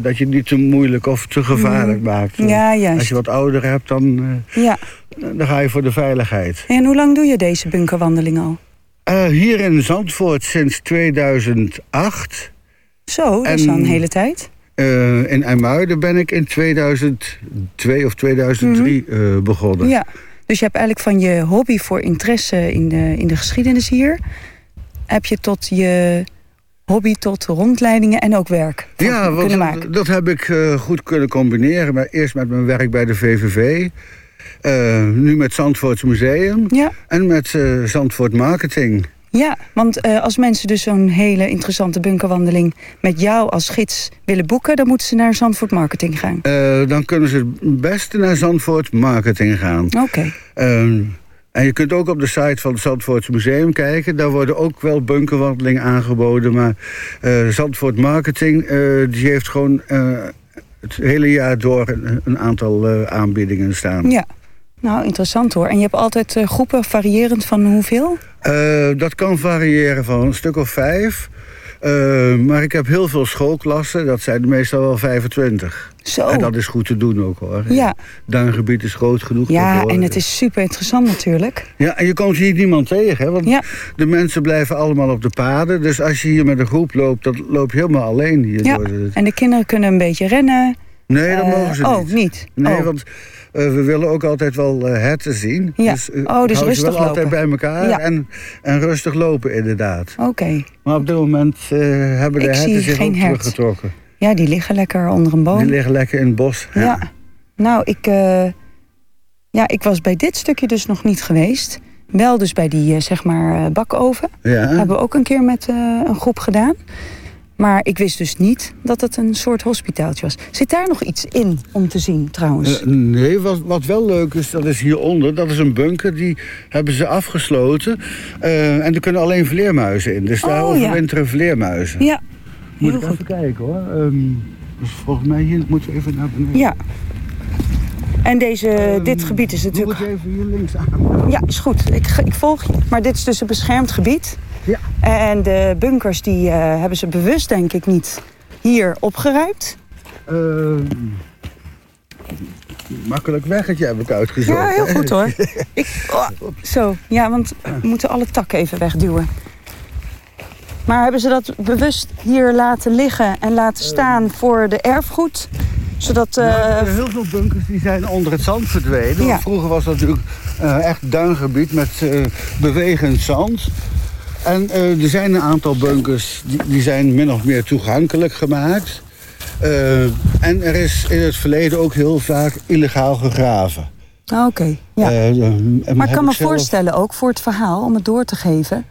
Dat je het niet te moeilijk of te gevaarlijk Mm. maakt. Ja, juist. Als je wat ouder hebt, dan, Ja. eh, dan ga je voor de veiligheid. En hoe lang doe je deze bunkerwandeling al? Eh, hier in Zandvoort sinds 2008. Zo, dat is al een hele tijd. Eh, in IJmuiden ben ik in 2002 of 2003 eh, begonnen. Ja. Dus je hebt eigenlijk van je hobby voor interesse in de, in de geschiedenis hier... heb je tot je hobby tot rondleidingen en ook werk Ja, kunnen maken. dat heb ik eh, goed kunnen combineren. Maar eerst met mijn werk bij de VVV. eh, nu met Zandvoorts Museum. Ja. En met eh, Zandvoort Marketing. Ja, want als mensen dus zo'n hele interessante bunkerwandeling... met jou als gids willen boeken... dan moeten ze naar Zandvoort Marketing gaan. Dan kunnen ze het beste naar Zandvoort Marketing gaan. Oké. Ehm, en je kunt ook op de site van het Zandvoorts Museum kijken. Daar worden ook wel bunkerwandelingen aangeboden. Maar eh, Zandvoort Marketing eh, die heeft gewoon eh, het hele jaar door een, een aantal aanbiedingen staan. Ja. Nou, interessant hoor. En je hebt altijd groepen variërend van hoeveel? Dat kan variëren van een stuk of vijf. Eh, maar ik heb heel veel schoolklassen. Dat zijn meestal wel 25. Zo. En dat is goed te doen ook hoor. Ja. Duingebied is groot genoeg. Ja, en het is super interessant natuurlijk. Ja, en je komt hier niemand tegen. Hè? Want de mensen blijven allemaal op de paden. Dus als je hier met een groep loopt, dan loop je helemaal alleen hier. Ja, door de- en de kinderen kunnen een beetje rennen. Nee, dat Eh, mogen ze oh, niet. niet? Nee, Oh. want eh, we willen ook altijd wel eh, herten zien. Ja. Dus, Oh, dus hou ze rustig wel altijd lopen. bij elkaar Ja. en, en rustig lopen inderdaad. Oké. Maar op dit moment hebben de Ik herten zich geen ook hert. teruggetrokken. Ja, die liggen lekker onder een boom. Die liggen lekker in het bos. Ja. Nou, ik, ja, ik was bij dit stukje dus nog niet geweest. Wel dus bij die, zeg maar, bakoven. Ja. Hebben we ook een keer met een groep gedaan. Maar ik wist dus niet dat het een soort hospitaaltje was. Zit daar nog iets in om te zien trouwens? Eh, nee, wat, wat wel leuk is, dat is hieronder. Dat is een bunker, die hebben ze afgesloten. Eh, en er kunnen alleen vleermuizen in. Dus daar Oh, ja. overwinteren vleermuizen. ja, Moet ik goed. even kijken hoor. Ehm, dus volgens mij hier moeten we even naar beneden. Ja. En deze, dit gebied is natuurlijk... Moet ik even hier links aan? Ja, is goed. Ik, ik volg je. Maar dit is dus een beschermd gebied. Ja. En de bunkers die eh, hebben ze bewust denk ik niet hier opgeruimd. Ehm, makkelijk weggetje heb ik uitgezocht. Ja, heel goed hoor. Ik, oh, zo, ja, want we moeten alle takken even wegduwen. Maar hebben ze dat bewust hier laten liggen en laten staan voor de erfgoed? Zodat... eh, Nou, heel veel bunkers die zijn onder het zand verdwenen. Ja. Vroeger was dat natuurlijk eh, echt duingebied met eh, bewegend zand. En eh, er zijn een aantal bunkers die, die zijn min of meer toegankelijk gemaakt. Eh, en er is in het verleden ook heel vaak illegaal gegraven. ah, Oké, ja. Eh, maar ik kan me zelf- voorstellen ook voor het verhaal, om het door te geven...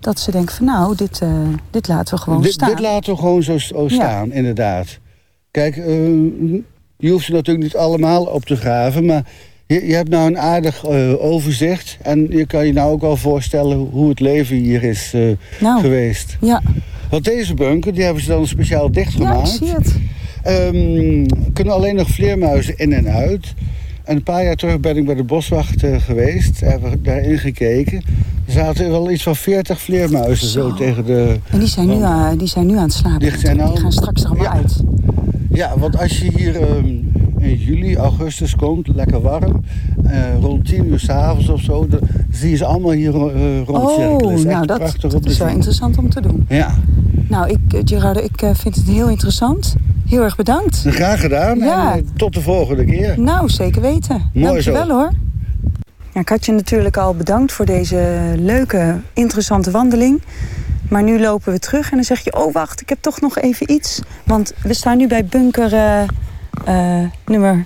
dat ze denken van nou, dit, dit laten we gewoon staan. dit laten we gewoon zo, zo staan, inderdaad. Kijk, je hoeft ze natuurlijk niet allemaal op te graven, maar je, je hebt nou een aardig eh, overzicht. En je kan je nou ook wel voorstellen hoe het leven hier is eh, Nou. geweest. Ja. Want deze bunker, die hebben ze dan speciaal ja, ik dichtgemaakt. zie het. Ehm, kunnen alleen nog vleermuizen in en uit. En een paar jaar terug ben ik bij de boswacht eh, geweest. Hebben we daarin gekeken. Er zaten wel iets van 40 vleermuizen zo, tegen de... En die zijn, nu, aan- die zijn nu aan het slapen. Die zijn die al- gaan straks er allemaal uit. Ja, want als je hier ehm, juli, augustus komt, lekker warm, eh, rond 10 uur s'avonds of zo, dan zie je ze allemaal hier eh rondcirkelen. Oh, is echt nou dat, is wel interessant om te doen. Ja, Nou, ik, eh, Gerardo, ik eh, vind het heel interessant. Heel erg bedankt. graag gedaan. Ja. En, tot de volgende keer. Nou, zeker weten. Mooi Dankjewel zo. hoor. Ja, ik had je natuurlijk al bedankt voor deze leuke, interessante wandeling. Maar nu lopen we terug en dan zeg je... oh, wacht, ik heb toch nog even iets. Want we staan nu bij bunker eh, eh, nummer...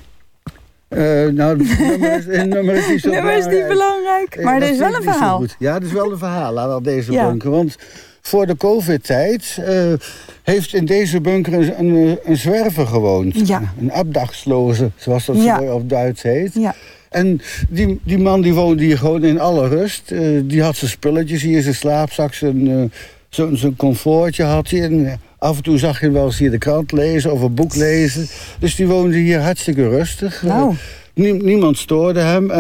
Eh, nou, het nummer is, nummer is niet zo nummer is niet belangrijk. Eh, Maar er dat is wel een verhaal. Ja, er is wel een verhaal aan deze Ja. bunker. Want voor de covid-tijd heeft in deze bunker een, een, een zwerver gewoond. Ja. Een abdachtsloze, zoals dat Ja. zo op Duits heet. Ja. En die, die man die woonde hier gewoon in alle rust. Die had zijn spulletjes hier, zijn slaapzak, zijn, zijn comfortje had hij. En eh, af en toe zag je hem wel eens hier de krant lezen of een boek lezen. Dus die woonde hier hartstikke rustig. Eh, Nou. nie- niemand stoorde hem.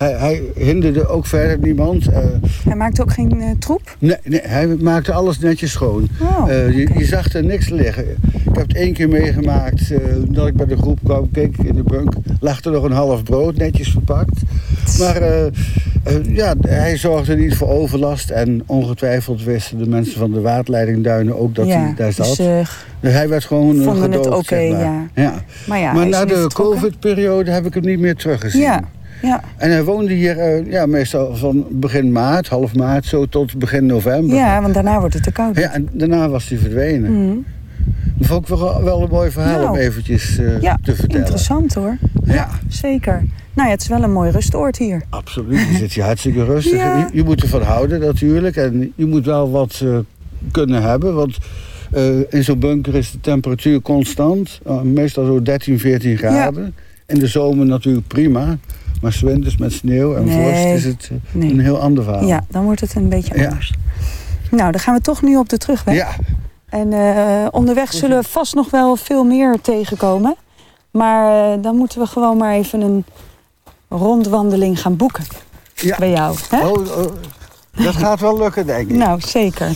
Hij, hij hinderde ook verder niemand. Eh, Hij maakt ook geen eh, troep? nee, nee, hij maakte alles netjes schoon. Oh. Eh, je, je zag er niks liggen. Ik heb het één keer meegemaakt dat ik bij de groep kwam. Keek in de bunk, lag er nog een half brood netjes verpakt. Maar ja, hij zorgde niet voor overlast. En ongetwijfeld wisten de mensen van de waterleidingduinen ook dat Ja, hij daar dus, zat. eh, hij werd gewoon vonden het oké, zeg maar. ja. ja. Maar ja, maar na de covid-periode heb ik hem niet meer teruggezien. Ja, ja. En hij woonde hier eh, ja, meestal van begin maart, half maart, zo tot begin november. ja, want daarna wordt het te koud. Ja, en daarna was hij verdwenen. Mhm. Dat vond ik wel, wel een mooi verhaal Nou. om eventjes eh, Ja, te vertellen. interessant hoor. Ja, Zeker. Nou ja, het is wel een mooi rustoord hier. absoluut. Je zit hier hartstikke rustig. Ja. Je, je moet ervan houden natuurlijk. En je moet wel wat eh, kunnen hebben. Want in zo'n bunker is de temperatuur constant. Meestal zo 13, 14 graden. In de zomer natuurlijk prima. Maar 's winters met sneeuw en Nee. vorst is het eh, Nee. een heel ander verhaal. Ja, dan wordt het een beetje Ja. anders. Nou, dan gaan we toch nu op de terugweg. Ja. En eh, onderweg zullen we vast nog wel veel meer tegenkomen. Maar eh, dan moeten we gewoon maar even een rondwandeling gaan boeken. Bij jou. Hè? Oh, oh, dat gaat wel lukken, denk ik. Nou, zeker.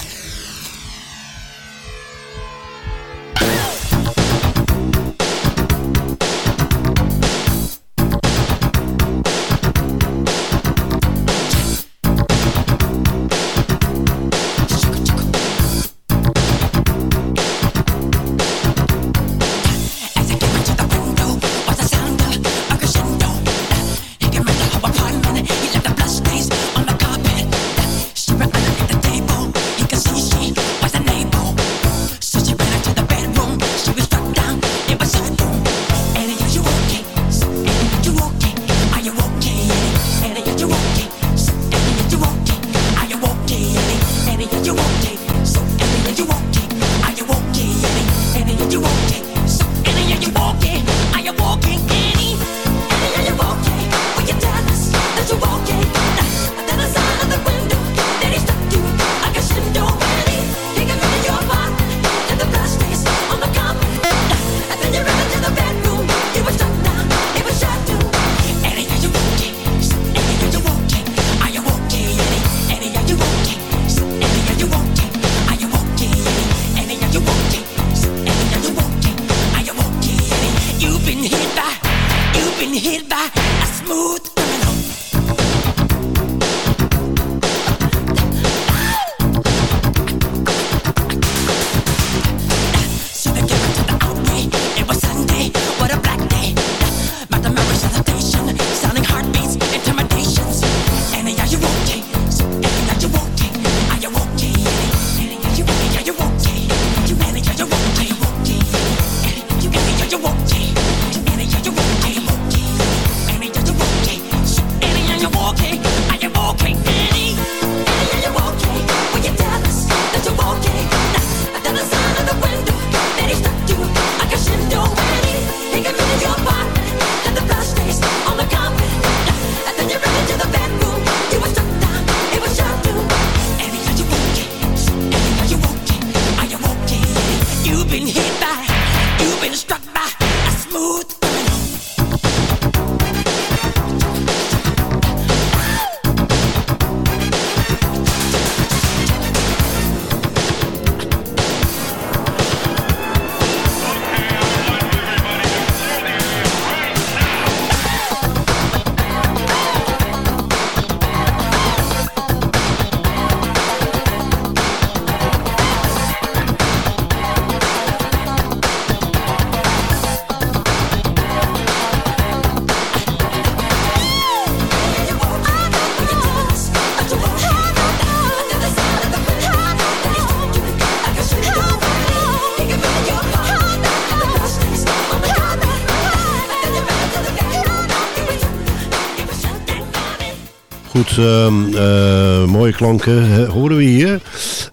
Goed, ehm, eh, mooie klanken horen we hier.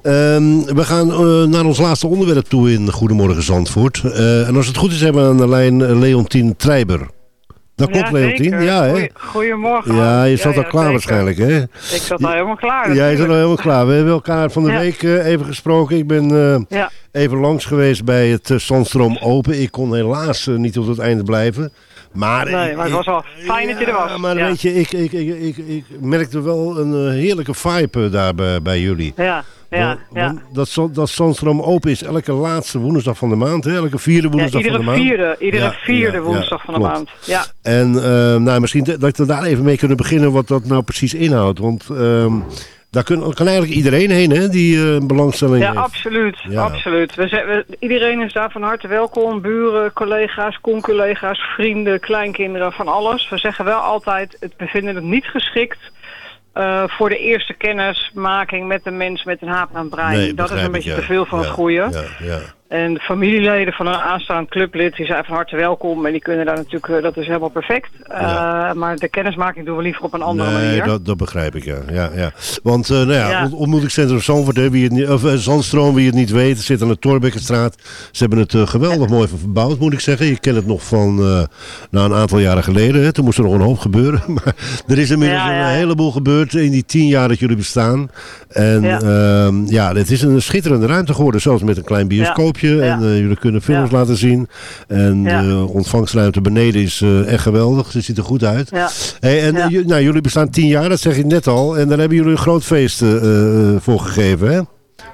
Ehm, we gaan eh, naar ons laatste onderwerp toe in Goedemorgen Zandvoort. Eh, en als het goed is hebben we aan de lijn Leontien Treiber. Dat Ja, klopt, Leontien? Ja, hè? Goedemorgen. Ja, je zat Ja, al ja, klaar zeker. waarschijnlijk, hè? Ik zat al helemaal klaar. Jij zat al natuurlijk. helemaal klaar. We hebben elkaar van de Ja. week even gesproken. Ik ben Ja. even langs geweest bij het Zandstroom Open. Ik kon helaas niet tot het einde blijven. Maar, Nee, maar het was wel fijn dat je er was. Ja, maar weet je, ik, ik, ik, ik, merkte wel een eh, heerlijke vibe eh, daar bij, bij jullie. Ja, ja, ja. dat, dat Zandstroom Open is elke laatste woensdag van de maand. Hè? Elke vierde woensdag van de maand. vierde, iedere Ja, vierde woensdag van de maand. Ja. En eh, nou, misschien dat dat we daar even mee kunnen beginnen wat dat nou precies inhoudt. Want ehm, daar kun- kan eigenlijk iedereen heen hè, die een belangstelling Ja, heeft. absoluut. Ja. absoluut. We zijn, we- iedereen is daar van harte welkom. Buren, collega's, concollega's, vrienden, kleinkinderen, van alles. We zeggen wel altijd, het, we vinden het niet geschikt eh, voor de eerste kennismaking met een mens met een haperend brein. Nee, dat is een beetje te veel van het Ja, goede. Ja, ja. En de familieleden van een aanstaand clublid, die zijn van harte welkom. En die kunnen daar natuurlijk, eh, dat is helemaal perfect. Eh, Maar de kennismaking doen we liever op een andere nee, manier. dat, dat begrijp ik, ja. ja, ja. Want, eh, nou ja, Ja. ont- ontmoetingscentrum Zandvoort, hè, wie het niet, of, Zandstroom, wie het niet weet, zit aan de Torbekkenstraat. Ze hebben het geweldig mooi verbouwd, moet ik zeggen. Je kent het nog van eh, nou, een aantal jaren geleden. Hè. Toen moest er nog een hoop gebeuren. Maar er is inmiddels een heleboel gebeurd in die tien jaar dat jullie bestaan. En Ja. ja het is een schitterende ruimte geworden, zelfs met een klein bioscoopje en eh, jullie kunnen films laten zien. En de ontvangstruimte beneden is eh, echt geweldig. Ze ziet er goed uit. Hey, en eh, nou, jullie bestaan tien jaar, dat zeg ik net al. En daar hebben jullie een groot feest eh, eh, voor gegeven, hè?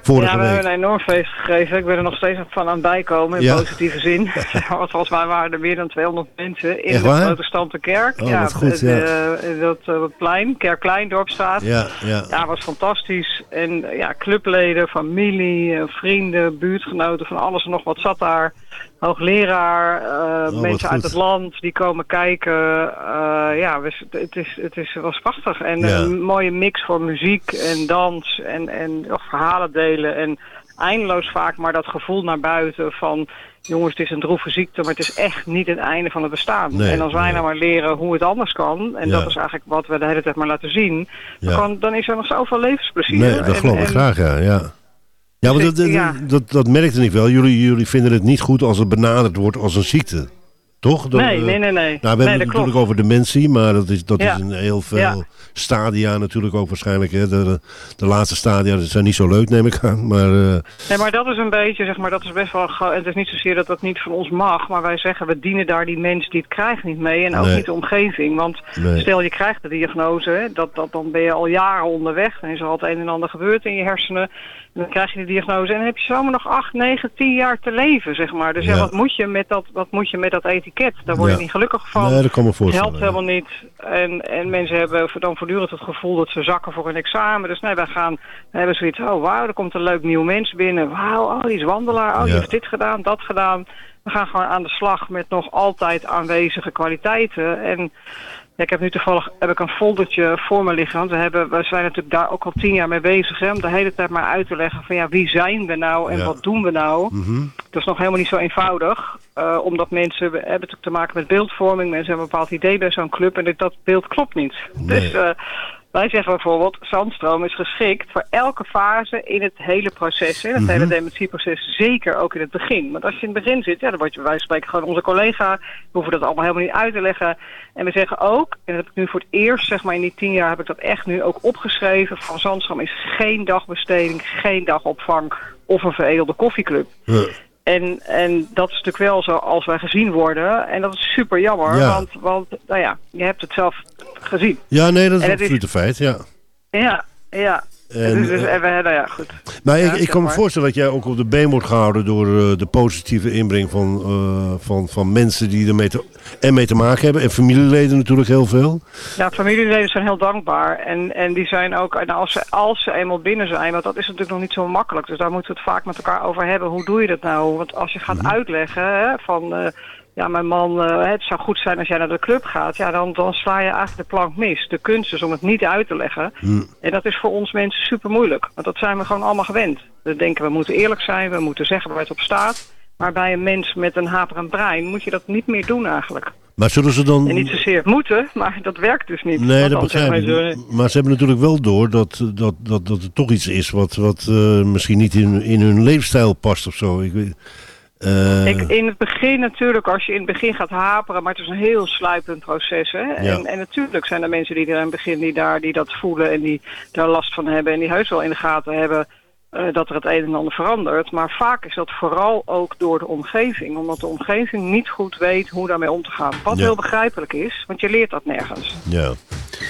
Vorige ja, we week. hebben een enorm feest gegeven. Ik ben er nog steeds van aan het bijkomen, in Ja. positieve zin. Want volgens mij waren er meer dan 200 mensen in de protestante kerk. Oh, ja, wat goed, het, ja. eh, dat eh, plein, Kerkplein, Dorpstraat. Ja, ja. Ja, was fantastisch. En eh, ja, clubleden, familie, eh, vrienden, buurtgenoten, van alles en nog wat zat daar. Hoogleraar, eh, Oh, wat mensen uit het land die komen kijken. Eh, ja, we- het, is, het, is, het was prachtig. En Ja. een mooie mix voor muziek en dans en, en verhalen delen. En eindeloos vaak maar dat gevoel naar buiten van... jongens, het is een droeve ziekte, maar het is echt niet het einde van het bestaan. Nee, en als wij nee. nou maar leren hoe het anders kan... en Ja. dat is eigenlijk wat we de hele tijd maar laten zien... Ja. Dan, kan- dan is er nog zoveel levensplezier. Nee, dat geloof ik graag, ja. ja. Ja, maar dat, dat, dat, dat merkte ik wel. Jullie, jullie vinden het niet goed als het benaderd wordt als een ziekte. Toch? Dat, Nee, eh, nee, nee, nee. Nou, we hebben dat het natuurlijk klopt. over dementie, maar dat is, dat Ja. is in heel veel Ja. stadia natuurlijk ook waarschijnlijk. Hè. De, de, de laatste stadia zijn niet zo leuk, neem ik aan. Maar eh, Nee, maar dat is een beetje, zeg maar, dat is best wel... Het is niet zozeer dat dat niet van ons mag, maar wij zeggen... we dienen daar die mensen die het krijgen niet mee en ook Nee. niet de omgeving. Want Nee. stel je krijgt de diagnose, hè, dat, dat, dan ben je al jaren onderweg. Dan is er al het een en ander gebeurd in je hersenen. En dan krijg je de diagnose en dan heb je zomaar nog 8, 9, 10 jaar te leven, zeg maar. Dus ja, wat, moet je met dat, wat moet je met dat etiket? Daar word je Ja. niet gelukkig van. Nee, dat kan me Het voorstellen, helpt helemaal niet. En, en mensen hebben dan voortdurend het gevoel dat ze zakken voor een examen. Dus nee, wij gaan, we hebben zoiets, oh wauw, er komt een leuk nieuw mens binnen. Wauw, oh, die is wandelaar, oh, die Ja. heeft dit gedaan, dat gedaan. We gaan gewoon aan de slag met nog altijd aanwezige kwaliteiten. En ja, ik heb nu toevallig heb ik een foldertje voor me liggen. Want we, hebben, we zijn natuurlijk daar ook al tien jaar mee bezig. Hè, om de hele tijd maar uit te leggen van ja, wie zijn we nou en Ja. wat doen we nou? mhm. Dat is nog helemaal niet zo eenvoudig. eh, omdat mensen we hebben natuurlijk te maken met beeldvorming. Mensen hebben een bepaald idee bij zo'n club en dat beeld klopt niet. Dus eh, wij zeggen bijvoorbeeld, Zandstroom is geschikt voor elke fase in het hele proces. Hè? Dat Mhm. hele dementieproces, zeker ook in het begin. Want als je in het begin zit, ja, dan word je, wij spreken gewoon onze collega. We hoeven dat allemaal helemaal niet uit te leggen. En we zeggen ook, en dat heb ik nu voor het eerst, zeg maar in die tien jaar, heb ik dat echt nu ook opgeschreven. Van Zandstroom is geen dagbesteding, geen dagopvang of een veredelde koffieclub. En, en dat is natuurlijk wel zo als wij gezien worden. En dat is super jammer, Ja. want, want nou ja, je hebt het zelf gezien. ja, nee, dat is absoluut een feit, ja. Ja, ja. En, dus, dus, en we, nou ja, goed. Maar Ja, ik, ik kan me voorstellen dat jij ook op de been wordt gehouden door eh, de positieve inbreng van, eh, van, van mensen die ermee te, en mee te maken hebben. En familieleden natuurlijk heel veel. Ja, familieleden zijn heel dankbaar. En, en die zijn ook, en als ze, als ze eenmaal binnen zijn, want dat is natuurlijk nog niet zo makkelijk. Dus daar moeten we het vaak met elkaar over hebben. Hoe doe je dat nou? Want als je gaat uitleggen hè, van, eh, ja, mijn man, eh, het zou goed zijn als jij naar de club gaat. Ja, dan, dan sla je eigenlijk de plank mis. De kunst is om het niet uit te leggen. En dat is voor ons mensen super moeilijk. Want dat zijn we gewoon allemaal gewend. We denken, we moeten eerlijk zijn, we moeten zeggen waar het op staat. Maar bij een mens met een haperend brein moet je dat niet meer doen eigenlijk. Maar zullen ze dan... En niet zozeer moeten, maar dat werkt dus niet. Nee, dat begrijp ik. Maar ze hebben natuurlijk wel door dat, dat, dat, dat er toch iets is wat, wat eh, misschien niet in, in hun leefstijl past of zo. Ik weet, eh, Ik, in het begin natuurlijk, als je in het begin gaat haperen, maar het is een heel sluipend proces. Hè? En, en natuurlijk zijn er mensen die er in het begin die, daar, die dat voelen en die daar last van hebben en die heus wel in de gaten hebben eh, dat er het een en ander verandert. Maar vaak is dat vooral ook door de omgeving, omdat de omgeving niet goed weet hoe daarmee om te gaan. Wat Ja. heel begrijpelijk is, want je leert dat nergens. ja.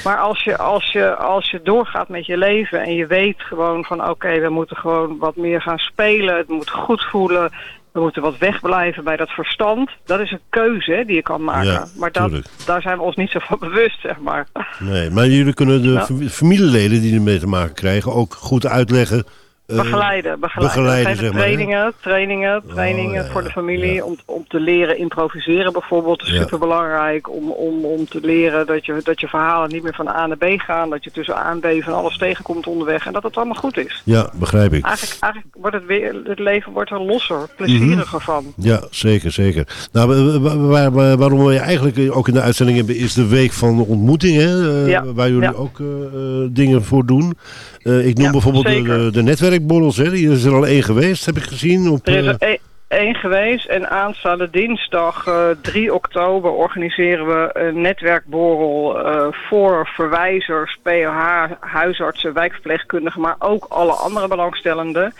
Maar als je, als, je, als je doorgaat met je leven en je weet gewoon van oké, we moeten gewoon wat meer gaan spelen, het moet goed voelen, we moeten wat wegblijven bij dat verstand. Dat is een keuze die je kan maken. Ja, maar dat, daar zijn we ons niet zo van bewust, zeg maar. Nee, maar jullie kunnen de Nou. fam- familieleden die ermee te maken krijgen ook goed uitleggen. Eh, Begeleiden, begeleiden. begeleiden, zeg maar, trainingen, trainingen, trainingen voor de familie om, om te leren improviseren bijvoorbeeld. Is Ja. superbelangrijk om, om, om te leren dat je, dat je verhalen niet meer van A naar B gaan. Dat je tussen A en B van alles tegenkomt onderweg en dat het allemaal goed is. Ja, begrijp ik. Eigenlijk, eigenlijk wordt het, weer, het leven wordt er losser, plezieriger van. Ja, zeker, zeker. Nou, wa- wa- waar, waar- waarom we je eigenlijk ook in de uitzending hebben, is de week van de ontmoeting, hè? eh, waar jullie ook eh, dingen voor doen. Eh, ik noem Ja, bijvoorbeeld de, netwerkborrels, hè? Die is er al één geweest, heb ik gezien. Op, Er is eh, er één- één geweest en aanstaande dinsdag eh, 3 oktober organiseren we een netwerkborrel eh, voor verwijzers, POH, huisartsen, wijkverpleegkundigen, maar ook alle andere belangstellenden.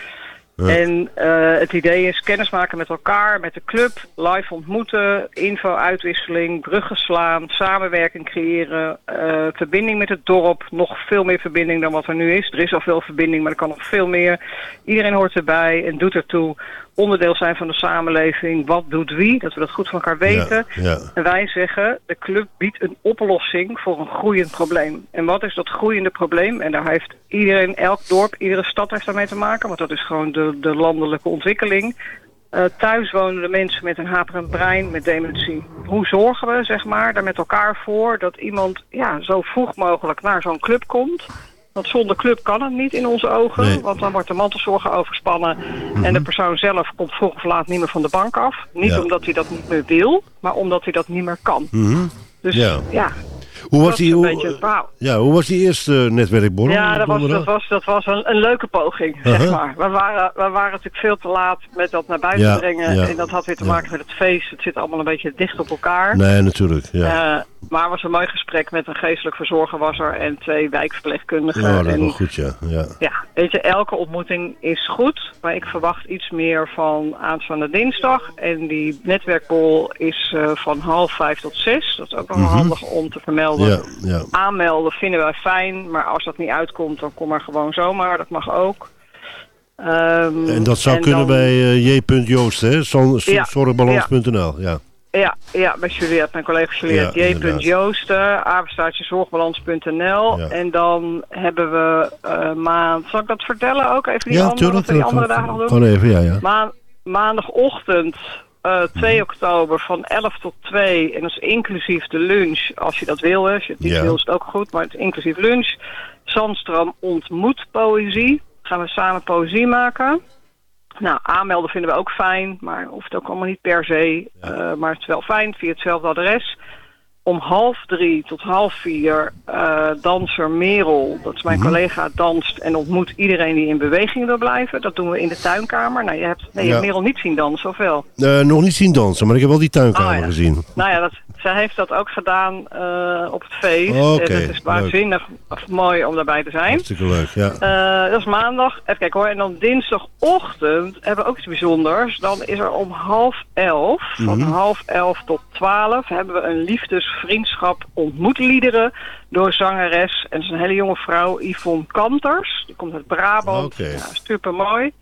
En eh, het idee is kennismaken met elkaar, met de club, live ontmoeten, info-uitwisseling, bruggen slaan, samenwerking creëren, eh, verbinding met het dorp, nog veel meer verbinding dan wat er nu is. Er is al veel verbinding, maar er kan nog veel meer. Iedereen hoort erbij en doet ertoe. Onderdeel zijn van de samenleving. Wat doet wie? Dat we dat goed van elkaar weten. Ja. En wij zeggen, de club biedt een oplossing voor een groeiend probleem. En wat is dat groeiende probleem? En daar heeft iedereen, elk dorp, iedere stad heeft daarmee te maken. Want dat is gewoon de, de landelijke ontwikkeling. Eh thuis wonen de mensen met een haperend brein, met dementie. Hoe zorgen we, zeg maar, daar met elkaar voor... dat iemand ja, zo vroeg mogelijk naar zo'n club komt... Want zonder club kan het niet in onze ogen. Nee. Want dan wordt de mantelzorger overspannen. En de persoon zelf komt vroeg of laat niet meer van de bank af. Niet Ja. omdat hij dat niet meer wil, maar omdat hij dat niet meer kan. Mhm. Dus Ja. ja, Hoe was dat die, hoe, ja, hoe was die eerste netwerkborrel? Ja, dat was, dat was, dat was een, een leuke poging, zeg Uh-huh. maar. We waren, we waren natuurlijk veel te laat met dat naar buiten Ja, brengen. ja, En dat had weer te ja. maken met het feest. Het zit allemaal een beetje dicht op elkaar. Nee, natuurlijk. Ja. Eh, maar het was een mooi gesprek met een geestelijk verzorger was er en twee wijkverpleegkundigen. Nou, dat is en wel goed, ja. ja. ja, weet je, elke ontmoeting is goed. Maar ik verwacht iets meer van aanstaande dinsdag. En die netwerkbol is eh, van half vijf tot zes. Dat is ook wel Mhm. handig om te vermelden. Ja, ja. Aanmelden vinden wij fijn. Maar als dat niet uitkomt, dan kom maar gewoon zomaar. Dat mag ook. Ehm, En dat zou en kunnen dan- bij eh, J. Joost, hè? Zorgbalans.nl, ja. Ja, ja, bij Juliette, mijn collega Juliette. Ja, J. inderdaad. Joosten, apenstaartje zorgbalans.nl. Ja. En dan hebben we eh maand... Zal ik dat vertellen ook? Even die Ja, andere, tuurlijk. die andere dagen nog doen? Gewoon even, ja, ja. Maan- maandagochtend eh 2 oktober van 11 tot 2. En dat is inclusief de lunch, als je dat wil. Hè. Als je het niet Ja. wil, is het ook goed. Maar het is inclusief lunch. Zandstroom ontmoet poëzie. Gaan we samen poëzie maken. Nou, aanmelden vinden we ook fijn. Maar hoeft ook allemaal niet per se. Eh, maar het is wel fijn via hetzelfde adres. Om half drie tot half vier eh, danser Merel, dat is mijn Mhm. collega, danst en ontmoet iedereen die in beweging wil blijven. Dat doen we in de tuinkamer. Nou, je hebt, nee, je Ja. hebt Merel niet zien dansen, of wel? Eh, nog niet zien dansen, maar ik heb wel die tuinkamer Oh, ja. gezien. Nou ja, dat, zij heeft dat ook gedaan eh, op het feest. Oké, en het is waanzinnig mooi om daarbij te zijn. Hartstikke leuk, ja. Dat is maandag. Even kijken hoor. En dan dinsdagochtend hebben we ook iets bijzonders. Dan is er om half elf, van Mhm. half elf tot twaalf, hebben we een liefdesvriendschap ontmoetliederen door zangeres. En dat is een hele jonge vrouw, Yvonne Kanters. Die komt uit Brabant. Ja, super mooi.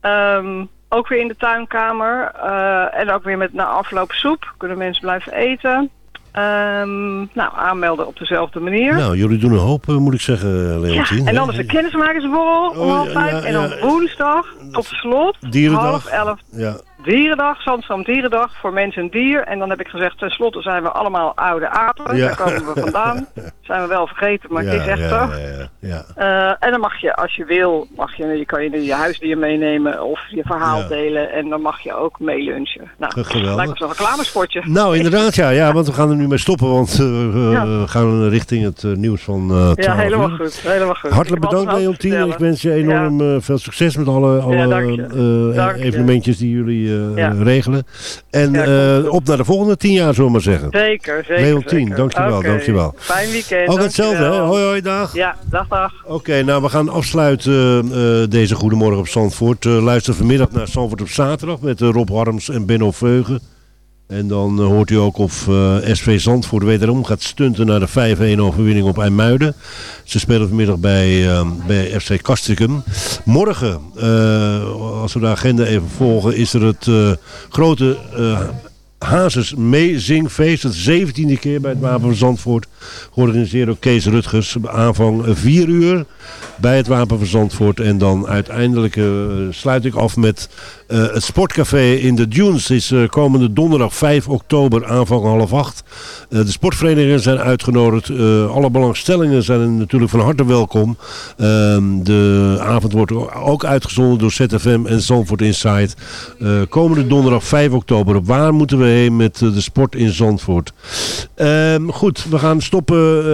Ehm, ook weer in de tuinkamer. eh, en ook weer met na afloop soep. Kunnen mensen blijven eten. Ehm, nou, aanmelden op dezelfde manier. Nou, jullie doen een hoop, eh, moet ik zeggen, Ja, Leontien. en dan is de kennismakersborrel om Oh, half vijf. en dan woensdag tot slot Dierendag. half elf Ja. Dierendag, Zandstroom Dierendag voor mens en dier. En dan heb ik gezegd, tenslotte zijn we allemaal oude apen. Ja. Daar komen we vandaan. zijn we wel vergeten, maar ja, het is echt ja, zo. Ja, ja, ja. Eh, en dan mag je, als je wil, mag je, je kan je je huisdier meenemen of je verhaal delen. En dan mag je ook meelunchen. Nou, Geweldig. lijkt me zo'n reclamespotje. Nou, inderdaad, ja, ja, want we gaan er nu mee stoppen, want eh, we gaan richting het eh, nieuws van 12 Ja, helemaal uur. goed. Helemaal goed. Hartelijk Ik bedankt, Leontien. Ik wens je enorm veel succes met alle, alle evenementjes die jullie Ja. regelen. En eh, op naar de volgende tien jaar, zullen we maar zeggen. Zeker, zeker. Leontien, zeker. dankjewel, dankjewel. Fijn weekend. Ook hetzelfde, hè? Hoi, hoi, dag. Ja, dag, dag. Oké, nou we gaan afsluiten eh, eh, deze Goedemorgen op Zandvoort. Eh, luister vanmiddag naar Zandvoort op zaterdag met eh, Rob Harms en Benno Veugen. En dan eh, hoort u ook of eh, SV Zandvoort wederom gaat stunten naar de 5-1 overwinning op IJmuiden. Ze spelen vanmiddag bij, eh, bij FC. Morgen, eh, als we de agenda even volgen, is er het grote Hazes Meezingfeest. Het 17e keer bij het Wapen van Zandvoort. Georganiseerd door Kees Rutgers. Aanvang 4 uur bij het Wapen van Zandvoort. En dan uiteindelijk eh, sluit ik af met eh, het sportcafé in de Dunes. is eh, komende donderdag 5 oktober aanvang half 8. Eh, de sportverenigingen zijn uitgenodigd. Alle belangstellingen zijn natuurlijk van harte welkom. Ehm, de avond wordt ook uitgezonden door ZFM en Zandvoort Inside. Eh, komende donderdag 5 oktober. Waar moeten we heen met eh, de sport in Zandvoort? Ehm, goed, we gaan stoppen. Eh,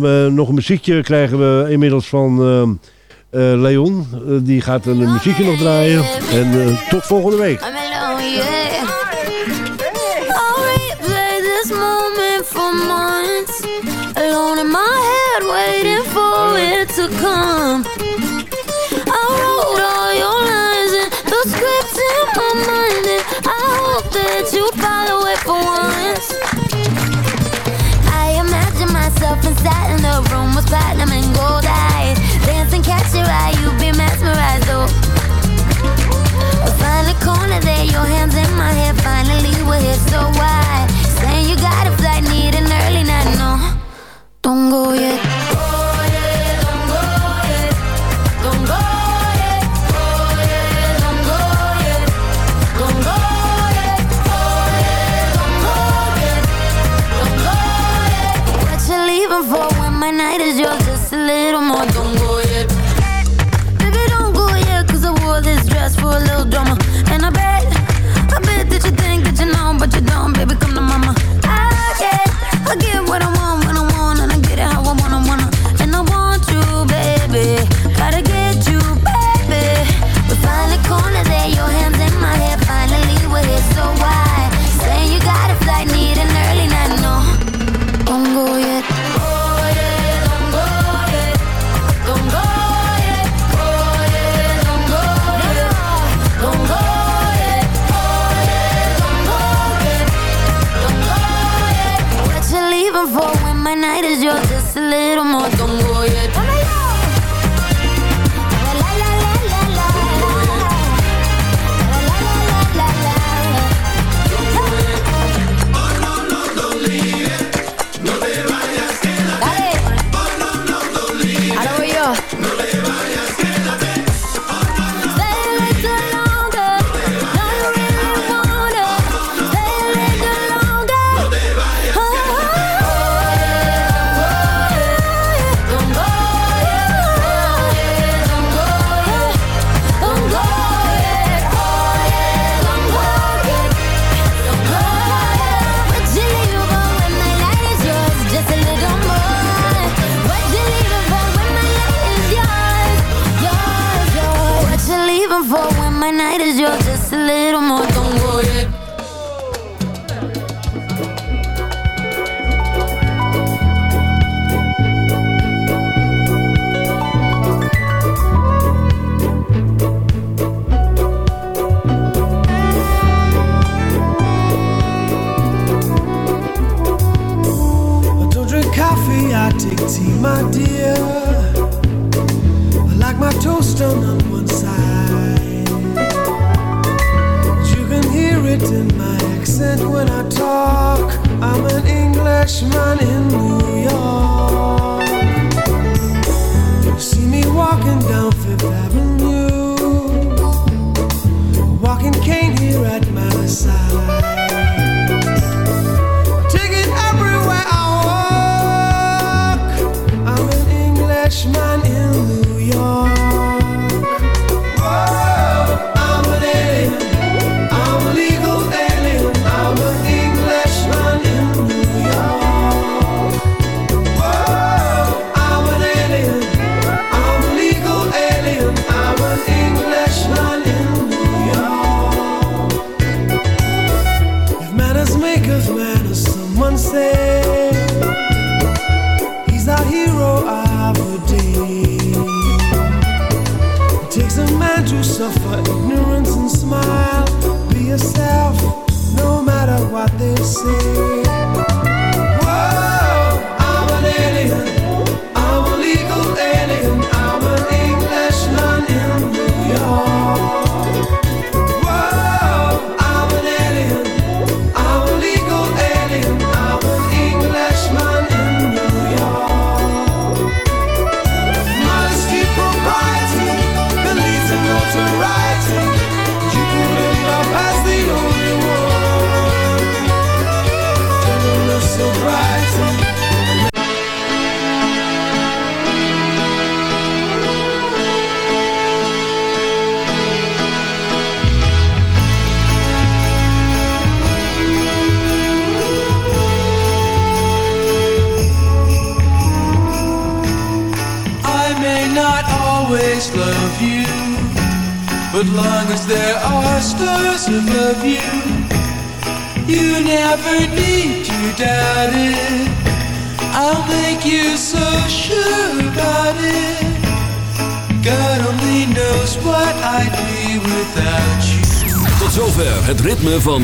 we- nog een muziekje krijgen we inmiddels van eh, Leon. Die gaat een muziekje nog draaien. En tot volgende week. was platinum and gold eyes. Dance and catch your eye, you be mesmerized, oh. We'll find a corner there, your hands in my hair. Finally, we're here, so why? Saying you got a flight, need an early night, no. Don't go yet.